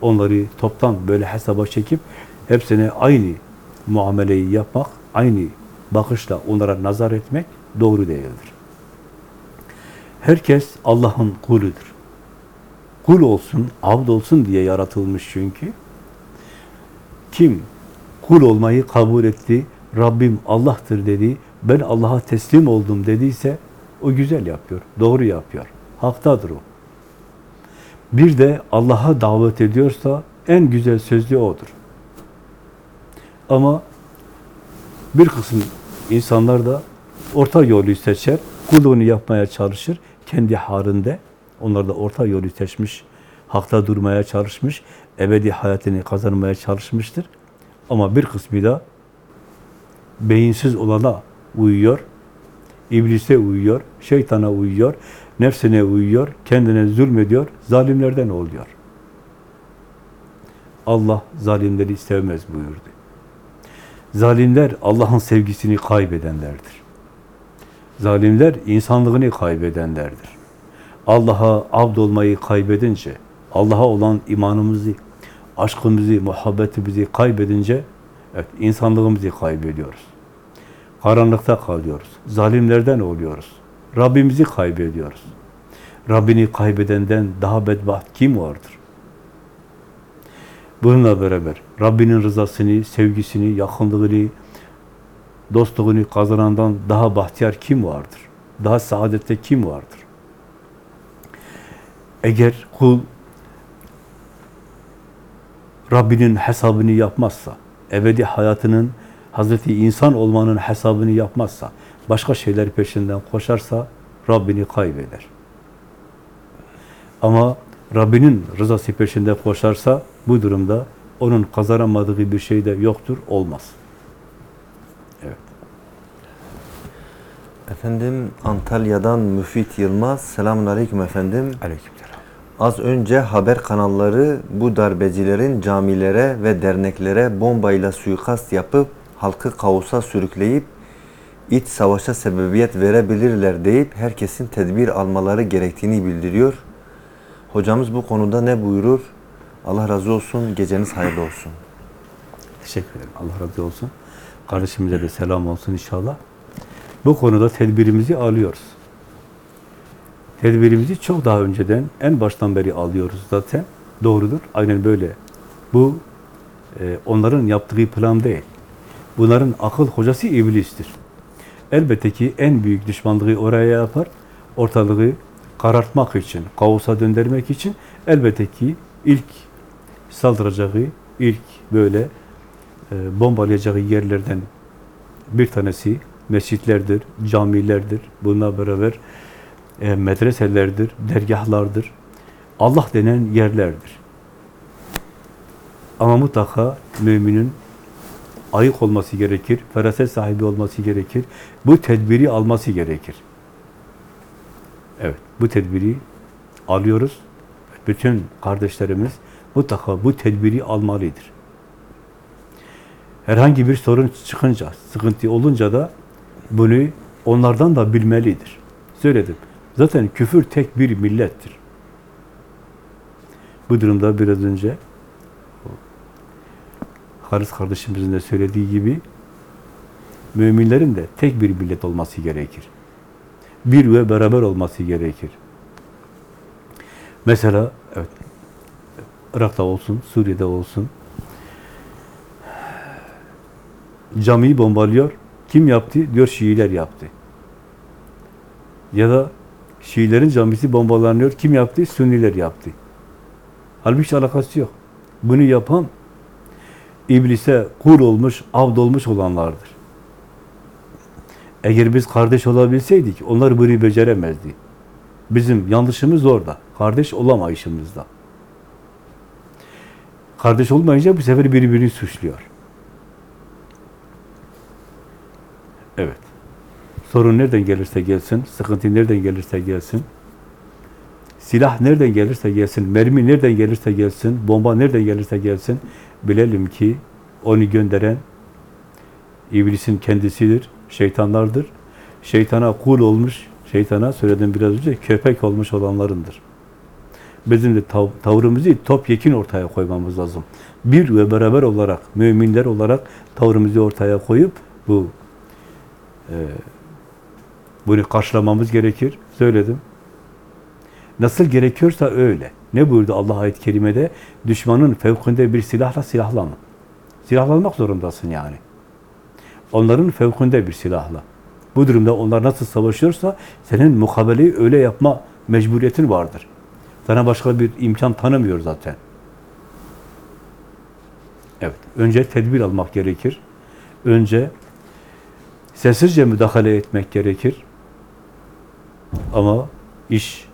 onları toptan böyle hesaba çekip hepsine aynı muameleyi yapmak, aynı bakışla onlara nazar etmek doğru değildir. Herkes Allah'ın kuludur. Kul olsun, abd olsun diye yaratılmış çünkü. Kim kul olmayı kabul etti, Rabbim Allah'tır dedi, ben Allah'a teslim oldum dediyse o güzel yapıyor, doğru yapıyor, haktadır o. Bir de Allah'a davet ediyorsa en güzel sözlü odur. Ama bir kısım insanlar da orta yolu seçer, kulluğunu yapmaya çalışır, kendi halinde. Onlar da orta yolu seçmiş, hakta durmaya çalışmış, ebedi hayatını kazanmaya çalışmıştır. Ama bir kısmı da beyinsiz olana uyuyor, iblise uyuyor, şeytana uyuyor, nefsine uyuyor, kendine zulmediyor, zalimlerden oluyor. Allah zalimleri sevmez buyurdu. Zalimler Allah'ın sevgisini kaybedenlerdir. Zalimler insanlığını kaybedenlerdir. Allah'a abd olmayı kaybedince, Allah'a olan imanımızı, aşkımızı, muhabbetimizi kaybedince, evet, insanlığımızı kaybediyoruz. Karanlıkta kalıyoruz. Zalimlerden oluyoruz. Rabbimizi kaybediyoruz. Rabbini kaybedenden daha bedbaht kim vardır? Bununla beraber Rabbinin rızasını, sevgisini, yakınlığını, dostluğunu kazanandan daha bahtiyar kim vardır? Daha saadette kim vardır? Eğer kul Rabbinin hesabını yapmazsa, ebedi hayatının, Hazreti insan olmanın hesabını yapmazsa, başka şeyler peşinden koşarsa Rabbini kaybeder. Ama Rabbinin rızası peşinde koşarsa bu durumda onun kazanamadığı bir şey de yoktur, olmaz. Evet. Efendim Antalya'dan Müfit Yılmaz. Selamun Aleyküm efendim. Aleykümselam. Az önce haber kanalları bu darbecilerin camilere ve derneklere bombayla suikast yapıp halkı kaosa sürükleyip iç savaşa sebebiyet verebilirler deyip herkesin tedbir almaları gerektiğini bildiriyor. Hocamız bu konuda ne buyurur? Allah razı olsun, geceniz hayırlı olsun. Teşekkür ederim. Allah razı olsun. Kardeşimize de selam olsun inşallah. Bu konuda tedbirimizi alıyoruz. Tedbirimizi çok daha önceden, en baştan beri alıyoruz zaten. Doğrudur. Aynen böyle. Bu e, onların yaptığı plan değil. Bunların akıl hocası iblistir. Elbette ki en büyük düşmanlığı oraya yapar. Ortalığı karartmak için, kaosa döndürmek için elbette ki ilk saldıracağı, ilk böyle e, bombalayacağı yerlerden bir tanesi mescitlerdir, camilerdir. Bununla beraber e, medreselerdir, dergahlardır. Allah denen yerlerdir. Ama mutlaka müminin ayık olması gerekir, feraset sahibi olması gerekir. Bu tedbiri alması gerekir. Evet, bu tedbiri alıyoruz. Bütün kardeşlerimiz mutlaka bu tedbiri almalıdır. Herhangi bir sorun çıkınca, sıkıntı olunca da bunu onlardan da bilmelidir. Söyledim. Zaten küfür tek bir millettir. Bu durumda biraz önce Haris kardeşimizin de söylediği gibi müminlerin de tek bir millet olması gerekir. Bir ve beraber olması gerekir. Mesela evet Irak'ta olsun, Suriye'de olsun camiyi bombalıyor. Kim yaptı? Diyor Şiiler yaptı. Ya da Şiilerin camisi bombalanıyor. Kim yaptı? Sünniler yaptı. Halbuki alakası yok. Bunu yapan iblise kul olmuş, avd olmuş olanlardır. Eğer biz kardeş olabilseydik, onlar bunu beceremezdi. Bizim yanlışımız orada. Kardeş olamayışımızda. Kardeş olmayınca bu sefer birbirini suçluyor. Evet. Sorun nereden gelirse gelsin, sıkıntı nereden gelirse gelsin, silah nereden gelirse gelsin, mermi nereden gelirse gelsin, bomba nereden gelirse gelsin, bilelim ki onu gönderen iblisin kendisidir, şeytanlardır. Şeytana kul olmuş, şeytana söyledim biraz önce, köpek olmuş olanlarındır. Bizim de tav tavrımızı topyekun ortaya koymamız lazım. Bir ve beraber olarak, müminler olarak tavrımızı ortaya koyup bu e, bunu karşılamamız gerekir. Söyledim. Nasıl gerekiyorsa öyle. Ne buyurdu Allah ayet-i kerimede? Düşmanın fevkinde bir silahla silahlanın. Silahlanmak zorundasın yani. Onların fevkinde bir silahla. Bu durumda onlar nasıl savaşıyorsa senin mukabeleyi öyle yapma mecburiyetin vardır. Sana başka bir imkan tanımıyor zaten. Evet. Önce tedbir almak gerekir. Önce sessizce müdahale etmek gerekir. Ama iş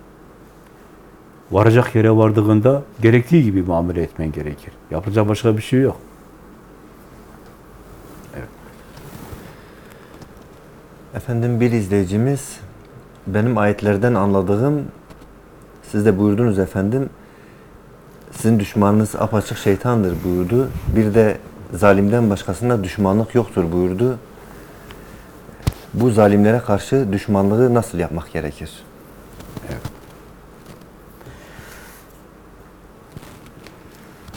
varacak yere vardığında gerektiği gibi muamele etmen gerekir. Yapacak başka bir şey yok. Efendim bir izleyicimiz benim ayetlerden anladığım siz de buyurdunuz efendim sizin düşmanınız apaçık şeytandır buyurdu. Bir de zalimden başkasında düşmanlık yoktur buyurdu. Bu zalimlere karşı düşmanlığı nasıl yapmak gerekir?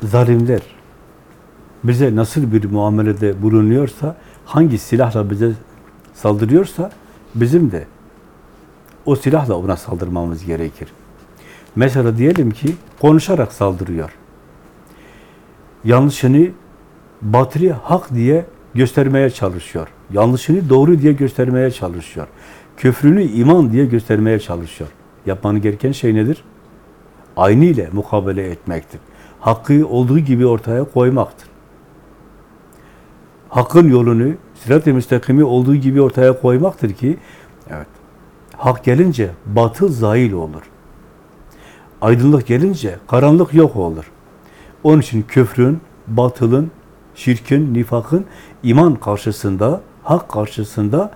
Zalimler bize nasıl bir muamelede bulunuyorsa, hangi silahla bize saldırıyorsa bizim de o silahla ona saldırmamız gerekir. Mesela diyelim ki konuşarak saldırıyor. Yanlışını batılı hak diye göstermeye çalışıyor. Yanlışını doğru diye göstermeye çalışıyor. Küfrünü iman diye göstermeye çalışıyor. Yapmanı gereken şey nedir? Aynı ile mukabele etmektir. Hakkı olduğu gibi ortaya koymaktır. Hakkın yolunu, sirat-i müstakimi olduğu gibi ortaya koymaktır ki, evet, hak gelince batıl zail olur. Aydınlık gelince karanlık yok olur. Onun için küfrün, batılın, şirkin, nifakın iman karşısında, hak karşısında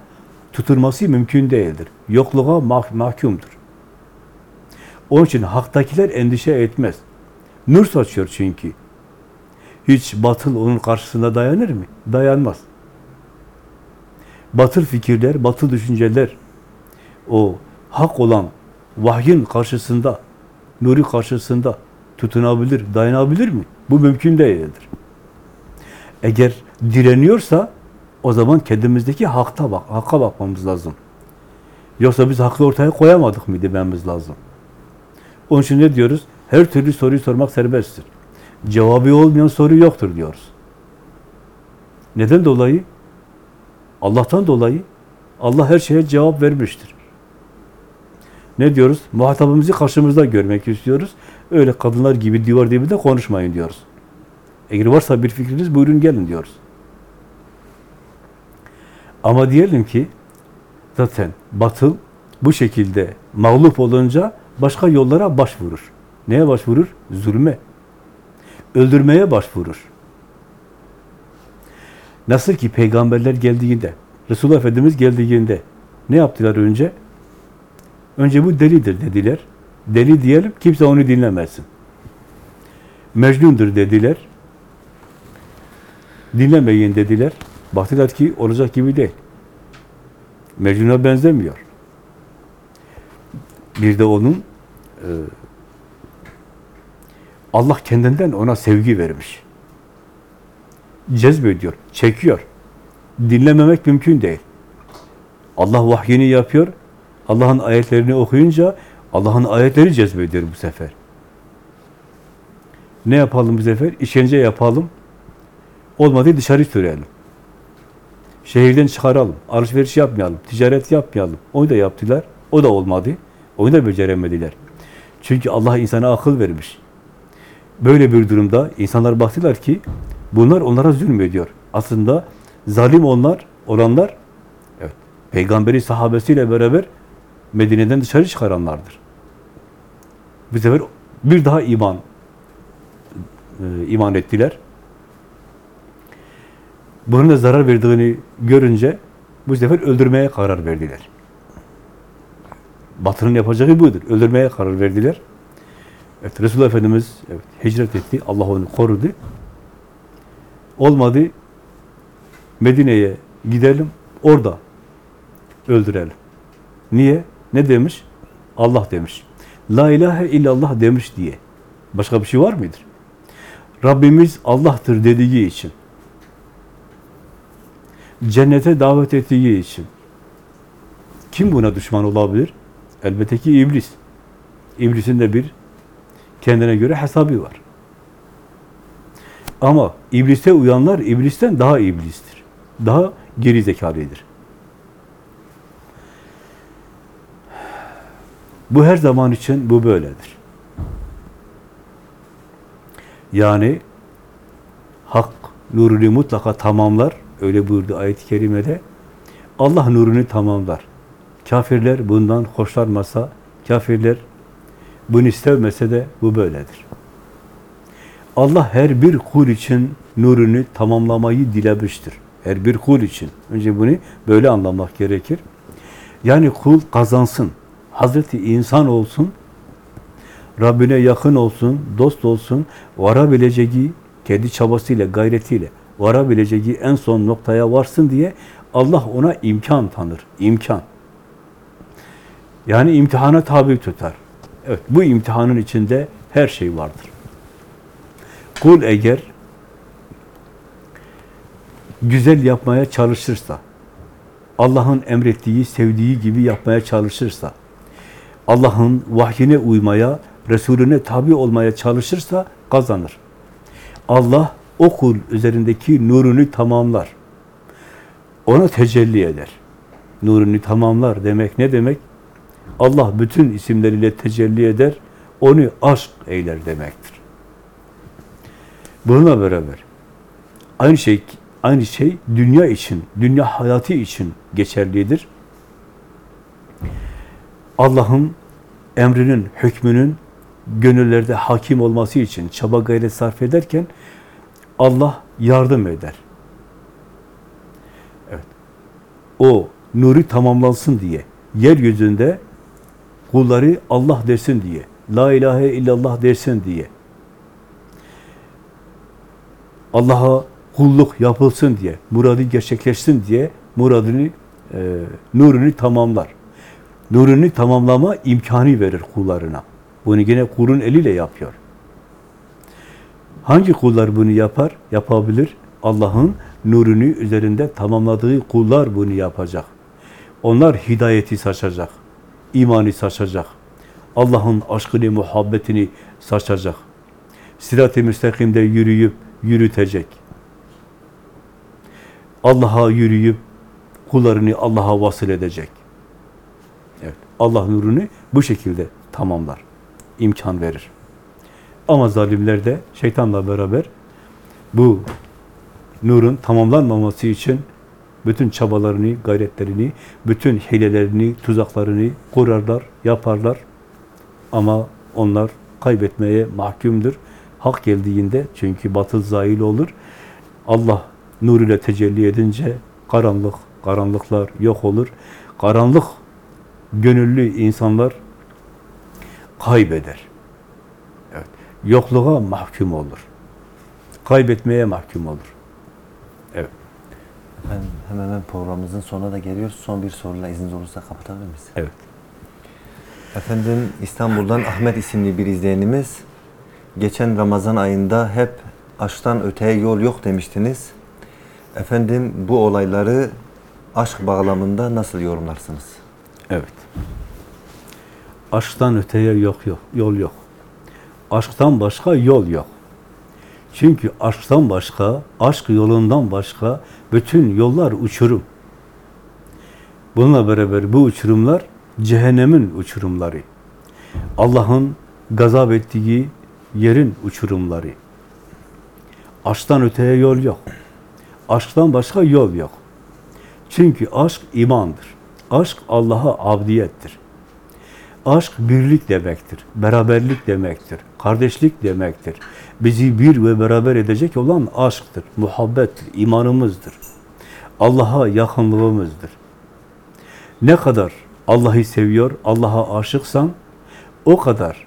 tutulması mümkün değildir. Yokluğa mah mahkumdur. Onun için haktakiler endişe etmez. Nur saçıyor çünkü. Hiç batıl onun karşısında dayanır mı? Dayanmaz. Batıl fikirler, batıl düşünceler o hak olan vahyin karşısında, nuri karşısında tutunabilir, dayanabilir mi? Bu mümkün değildir. Eğer direniyorsa o zaman kendimizdeki hakta bak, hakka bakmamız lazım. Yoksa biz hakkı ortaya koyamadık mı dememiz lazım. Onun için ne diyoruz? Her türlü soruyu sormak serbesttir. Cevabı olmayan soru yoktur diyoruz. Neden dolayı? Allah'tan dolayı. Allah her şeye cevap vermiştir. Ne diyoruz? Muhatabımızı karşımızda görmek istiyoruz. Öyle kadınlar gibi diyor diye de konuşmayın diyoruz. Eğer varsa bir fikriniz buyurun gelin diyoruz. Ama diyelim ki zaten batıl bu şekilde mağlup olunca başka yollara başvurur. Neye başvurur? Zulme. Öldürmeye başvurur. Nasıl ki peygamberler geldiğinde, Resulullah Efendimiz geldiğinde ne yaptılar önce? Önce bu delidir dediler. Deli diyelim, kimse onu dinlemesin. Mecnundur dediler. Dinlemeyin dediler. Baktılar ki olacak gibi değil. Mecnun'a benzemiyor. Bir de onun e, Allah kendinden ona sevgi vermiş. Cezbediyor, çekiyor. dinlememek mümkün değil. Allah vahyini yapıyor. Allah'ın ayetlerini okuyunca Allah'ın ayetleri cezbediyor bu sefer. Ne yapalım bu sefer? İşkence yapalım. Olmadı dışarı sürelim. Şehirden çıkaralım. Alışveriş yapmayalım. Ticaret yapmayalım. Onu da yaptılar. O da olmadı. Onu da beceremediler. Çünkü Allah insana akıl vermiş. Böyle bir durumda insanlar baktılar ki bunlar onlara zulmediyor. Aslında zalim onlar, olanlar evet, peygamberi sahabesiyle beraber Medine'den dışarı çıkaranlardır. Bu sefer bir daha iman e, iman ettiler. Bunun da zarar verdiğini görünce bu sefer öldürmeye karar verdiler. Batının yapacağı budur. Öldürmeye karar verdiler. Evet, Resulullah Efendimiz evet, hicret etti. Allah onu korudu. Olmadı. Medine'ye gidelim. Orada öldürelim. Niye? Ne demiş? Allah demiş. La ilahe illallah demiş diye. Başka bir şey var mıdır? Rabbimiz Allah'tır dediği için. Cennete davet ettiği için. Kim buna düşman olabilir? Elbette ki iblis. İblisin de bir kendine göre hesabı var. Ama iblise uyanlar iblisten daha iblistir. Daha geri zekalıdır. Bu her zaman için bu böyledir. Yani hak nurunu mutlaka tamamlar. Öyle buyurdu ayet-i kerimede. Allah nurunu tamamlar. Kafirler bundan hoşlanmasa, kafirler bunu istemese de bu böyledir. Allah her bir kul için nurunu tamamlamayı dilemiştir. Her bir kul için. Önce bunu böyle anlamak gerekir. Yani kul kazansın. Hazreti insan olsun, Rabbine yakın olsun, dost olsun, varabileceği, kendi çabasıyla, gayretiyle varabileceği en son noktaya varsın diye Allah ona imkan tanır. İmkan. Yani imtihana tabi tutar. Evet, bu imtihanın içinde her şey vardır. Kul eğer güzel yapmaya çalışırsa, Allah'ın emrettiği, sevdiği gibi yapmaya çalışırsa, Allah'ın vahyine uymaya, Resulüne tabi olmaya çalışırsa kazanır. Allah o kul üzerindeki nurunu tamamlar. Ona tecelli eder. Nurunu tamamlar demek ne demek? Allah bütün isimleriyle tecelli eder, onu aşk eyler demektir. Bununla beraber aynı şey aynı şey dünya için, dünya hayatı için geçerlidir. Allah'ın emrinin, hükmünün gönüllerde hakim olması için çaba gayret sarf ederken Allah yardım eder. Evet. O nuru tamamlansın diye yeryüzünde kulları Allah desin diye, la ilahe illallah desin diye, Allah'a kulluk yapılsın diye, muradı gerçekleşsin diye muradını, e, nurunu tamamlar. Nurunu tamamlama imkanı verir kullarına. Bunu yine kulun eliyle yapıyor. Hangi kullar bunu yapar? Yapabilir. Allah'ın nurunu üzerinde tamamladığı kullar bunu yapacak. Onlar hidayeti saçacak. İmanı saçacak. Allah'ın aşkını, muhabbetini saçacak. Sirat-i müstakimde yürüyüp yürütecek. Allah'a yürüyüp kullarını Allah'a vasıl edecek. Evet. Allah nurunu bu şekilde tamamlar. imkan verir. Ama zalimler de şeytanla beraber bu nurun tamamlanmaması için bütün çabalarını, gayretlerini, bütün hilelerini, tuzaklarını kurarlar, yaparlar. Ama onlar kaybetmeye mahkumdur. Hak geldiğinde çünkü batıl zail olur. Allah nur ile tecelli edince karanlık, karanlıklar yok olur. Karanlık gönüllü insanlar kaybeder. Evet. Yokluğa mahkum olur. Kaybetmeye mahkum olur. Efendim, hemen hemen programımızın sonuna da geliyoruz. Son bir soruyla izniniz olursa kapatabilir miyiz? Evet. Efendim İstanbul'dan Ahmet isimli bir izleyenimiz geçen Ramazan ayında hep aşktan öteye yol yok demiştiniz. Efendim bu olayları aşk bağlamında nasıl yorumlarsınız? Evet. Aşktan öteye yok yok, yol yok. Aşktan başka yol yok. Çünkü aşktan başka, aşk yolundan başka bütün yollar uçurum. Bununla beraber bu uçurumlar cehennemin uçurumları. Allah'ın gazap ettiği yerin uçurumları. Aşktan öteye yol yok. Aşktan başka yol yok. Çünkü aşk imandır. Aşk Allah'a abdiyettir. Aşk birlik demektir, beraberlik demektir, kardeşlik demektir. Bizi bir ve beraber edecek olan aşktır, muhabbettir, imanımızdır. Allah'a yakınlığımızdır. Ne kadar Allah'ı seviyor, Allah'a aşıksan o kadar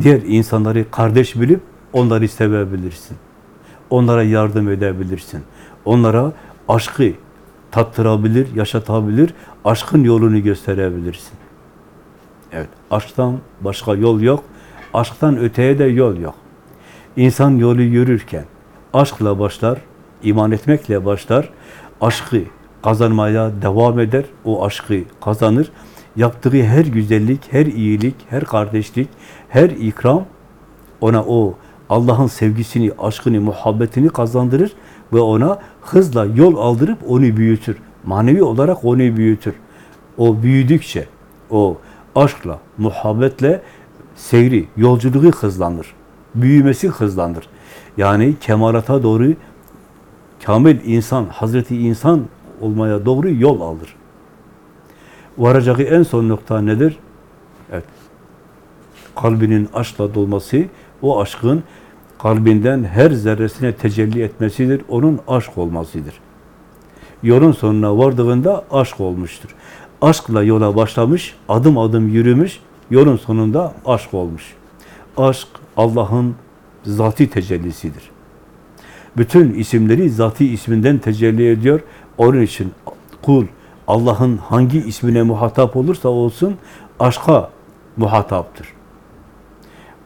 diğer insanları kardeş bilip onları sevebilirsin. Onlara yardım edebilirsin. Onlara aşkı tattırabilir, yaşatabilir, aşkın yolunu gösterebilirsin. Evet, aşktan başka yol yok, aşktan öteye de yol yok. İnsan yolu yürürken aşkla başlar, iman etmekle başlar, aşkı kazanmaya devam eder, o aşkı kazanır. Yaptığı her güzellik, her iyilik, her kardeşlik, her ikram ona o Allah'ın sevgisini, aşkını, muhabbetini kazandırır ve ona hızla yol aldırıp onu büyütür. Manevi olarak onu büyütür. O büyüdükçe, o aşkla, muhabbetle seyri, yolculuğu hızlanır. Büyümesi hızlanır. Yani kemalata doğru kamil insan, Hazreti insan olmaya doğru yol alır. Varacağı en son nokta nedir? Evet. Kalbinin aşkla dolması, o aşkın kalbinden her zerresine tecelli etmesidir. Onun aşk olmasıdır. Yolun sonuna vardığında aşk olmuştur. Aşkla yola başlamış, adım adım yürümüş, yolun sonunda aşk olmuş. Aşk Allah'ın zati tecellisidir. Bütün isimleri zati isminden tecelli ediyor. Onun için kul Allah'ın hangi ismine muhatap olursa olsun aşka muhataptır.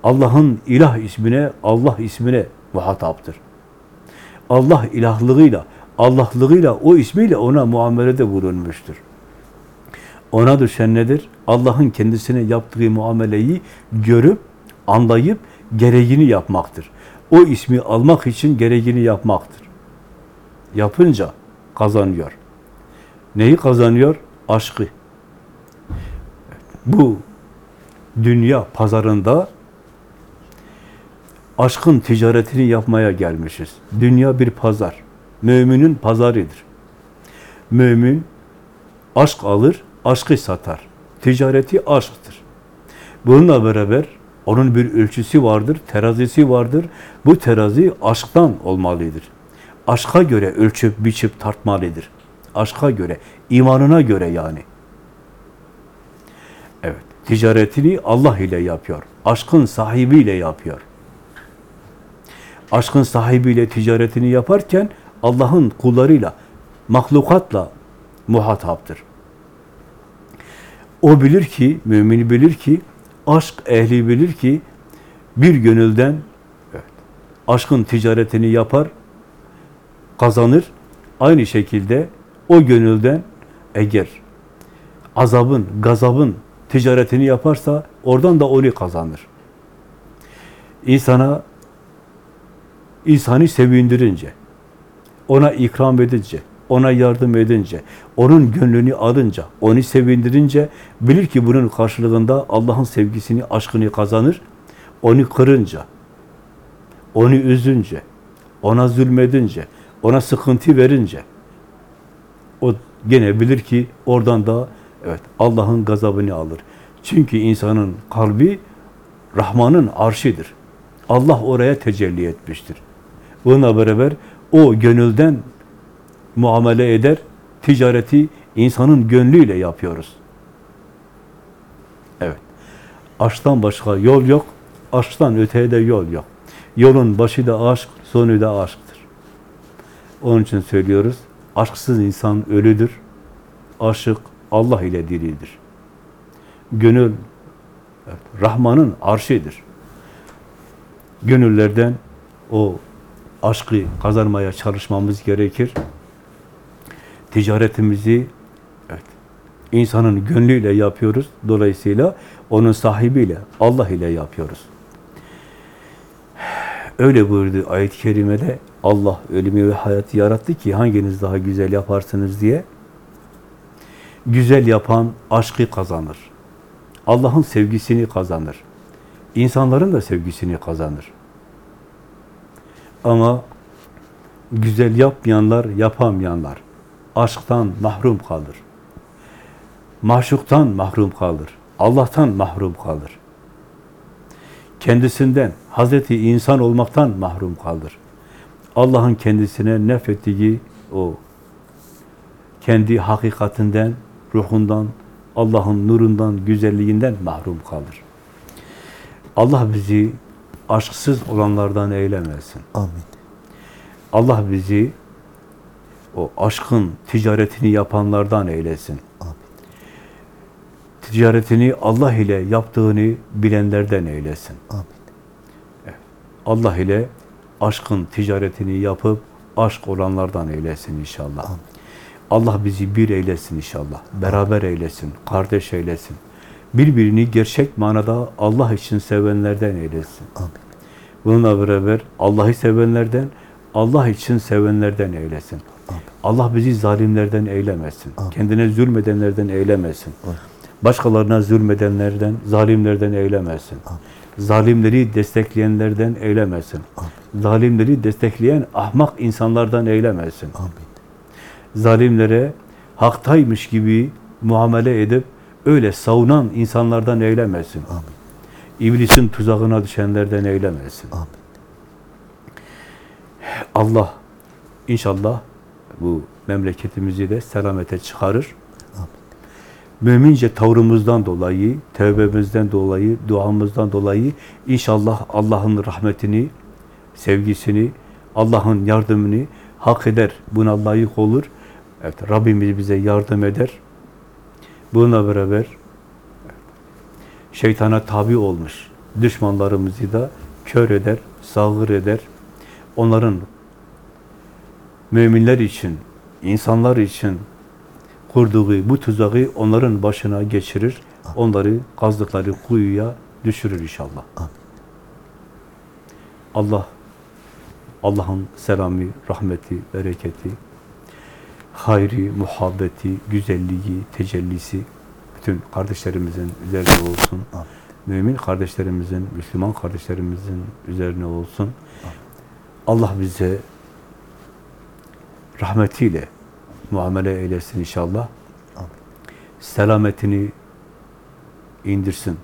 Allah'ın ilah ismine, Allah ismine muhataptır. Allah ilahlığıyla, Allahlığıyla, o ismiyle ona muamelede bulunmuştur. Ona düşen nedir? Allah'ın kendisine yaptığı muameleyi görüp, anlayıp, gereğini yapmaktır. O ismi almak için gereğini yapmaktır. Yapınca kazanıyor. Neyi kazanıyor? Aşkı. Bu dünya pazarında aşkın ticaretini yapmaya gelmişiz. Dünya bir pazar. Müminin pazarıdır. Mümin aşk alır, aşkı satar. Ticareti aşktır. Bununla beraber onun bir ölçüsü vardır, terazisi vardır. Bu terazi aşktan olmalıdır. Aşka göre ölçüp biçip tartmalıdır. Aşka göre, imanına göre yani. Evet, ticaretini Allah ile yapıyor. Aşkın sahibiyle yapıyor. Aşkın sahibiyle ticaretini yaparken Allah'ın kullarıyla, mahlukatla muhataptır. O bilir ki, mümin bilir ki, aşk ehli bilir ki, bir gönülden evet, aşkın ticaretini yapar, kazanır. Aynı şekilde o gönülden eğer azabın, gazabın ticaretini yaparsa oradan da onu kazanır. İnsana insanı sevindirince, ona ikram edince, ona yardım edince, onun gönlünü alınca, onu sevindirince bilir ki bunun karşılığında Allah'ın sevgisini, aşkını kazanır. Onu kırınca, onu üzünce, ona zulmedince, ona sıkıntı verince o gene bilir ki oradan da evet Allah'ın gazabını alır. Çünkü insanın kalbi Rahman'ın arşidir. Allah oraya tecelli etmiştir. Bununla beraber o gönülden muamele eder, ticareti insanın gönlüyle yapıyoruz. Evet. Aşktan başka yol yok, aşktan öteye de yol yok. Yolun başı da aşk, sonu da aşktır. Onun için söylüyoruz, aşksız insan ölüdür. Aşık Allah ile diridir. Gönül, evet, Rahman'ın arşidir. Gönüllerden o aşkı kazanmaya çalışmamız gerekir. Ticaretimizi evet, insanın gönlüyle yapıyoruz. Dolayısıyla onun sahibiyle, Allah ile yapıyoruz. Öyle buyurdu ayet-i kerimede Allah ölümü ve hayatı yarattı ki hanginiz daha güzel yaparsınız diye. Güzel yapan aşkı kazanır. Allah'ın sevgisini kazanır. İnsanların da sevgisini kazanır. Ama güzel yapmayanlar, yapamayanlar aşktan mahrum kalır. Maşuktan mahrum kalır. Allah'tan mahrum kalır. Kendisinden, Hazreti insan olmaktan mahrum kalır. Allah'ın kendisine nefrettiği o kendi hakikatinden, ruhundan, Allah'ın nurundan, güzelliğinden mahrum kalır. Allah bizi aşksız olanlardan eylemesin. Amin. Allah bizi o aşkın ticaretini yapanlardan eylesin. Ticaretini Allah ile yaptığını bilenlerden eylesin. Allah ile aşkın ticaretini yapıp aşk olanlardan eylesin inşallah. Allah bizi bir eylesin inşallah. Beraber eylesin, kardeş eylesin. Birbirini gerçek manada Allah için sevenlerden eylesin. Bununla beraber Allah'ı sevenlerden, Allah için sevenlerden eylesin. Allah bizi zalimlerden eylemesin. Amin. Kendine zulmedenlerden eylemesin. Amin. Başkalarına zulmedenlerden, zalimlerden eylemesin. Amin. Zalimleri destekleyenlerden eylemesin. Amin. Zalimleri destekleyen ahmak insanlardan eylemesin. Amin. Zalimlere haktaymış gibi muamele edip öyle savunan insanlardan eylemesin. Amin. İblisin tuzağına düşenlerden eylemesin. Amin. Allah inşallah bu memleketimizi de selamete çıkarır. Mümince tavrımızdan dolayı, tevbemizden dolayı, duamızdan dolayı inşallah Allah'ın rahmetini, sevgisini, Allah'ın yardımını hak eder. Buna layık olur. Evet, Rabbimiz bize yardım eder. Bununla beraber şeytana tabi olmuş düşmanlarımızı da kör eder, sağır eder. Onların müminler için, insanlar için kurduğu bu tuzağı onların başına geçirir. Onları kazdıkları kuyuya düşürür inşallah. Amin. Allah Allah'ın selamı, rahmeti, bereketi, hayri, muhabbeti, güzelliği, tecellisi bütün kardeşlerimizin üzerine olsun. Amin. Mümin kardeşlerimizin, Müslüman kardeşlerimizin üzerine olsun. Allah bize rahmetiyle muamele eylesin inşallah. Amin. Selametini indirsin.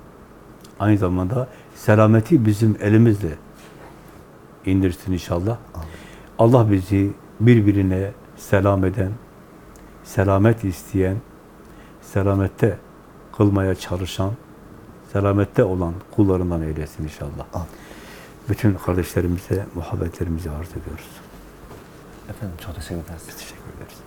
Aynı zamanda selameti bizim elimizle indirsin inşallah. Amin. Allah bizi birbirine selam eden, selamet isteyen, selamette kılmaya çalışan, selamette olan kullarından eylesin inşallah. Amin. Bütün kardeşlerimize muhabbetlerimizi arz ediyoruz. Efendim çok teşekkür ederiz. Teşekkür ederiz.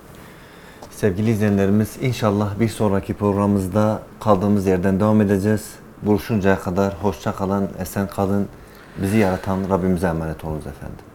Sevgili izleyenlerimiz inşallah bir sonraki programımızda kaldığımız yerden devam edeceğiz. Buluşuncaya kadar hoşça kalın, esen kalın. Bizi yaratan Rabbimize emanet olunuz efendim.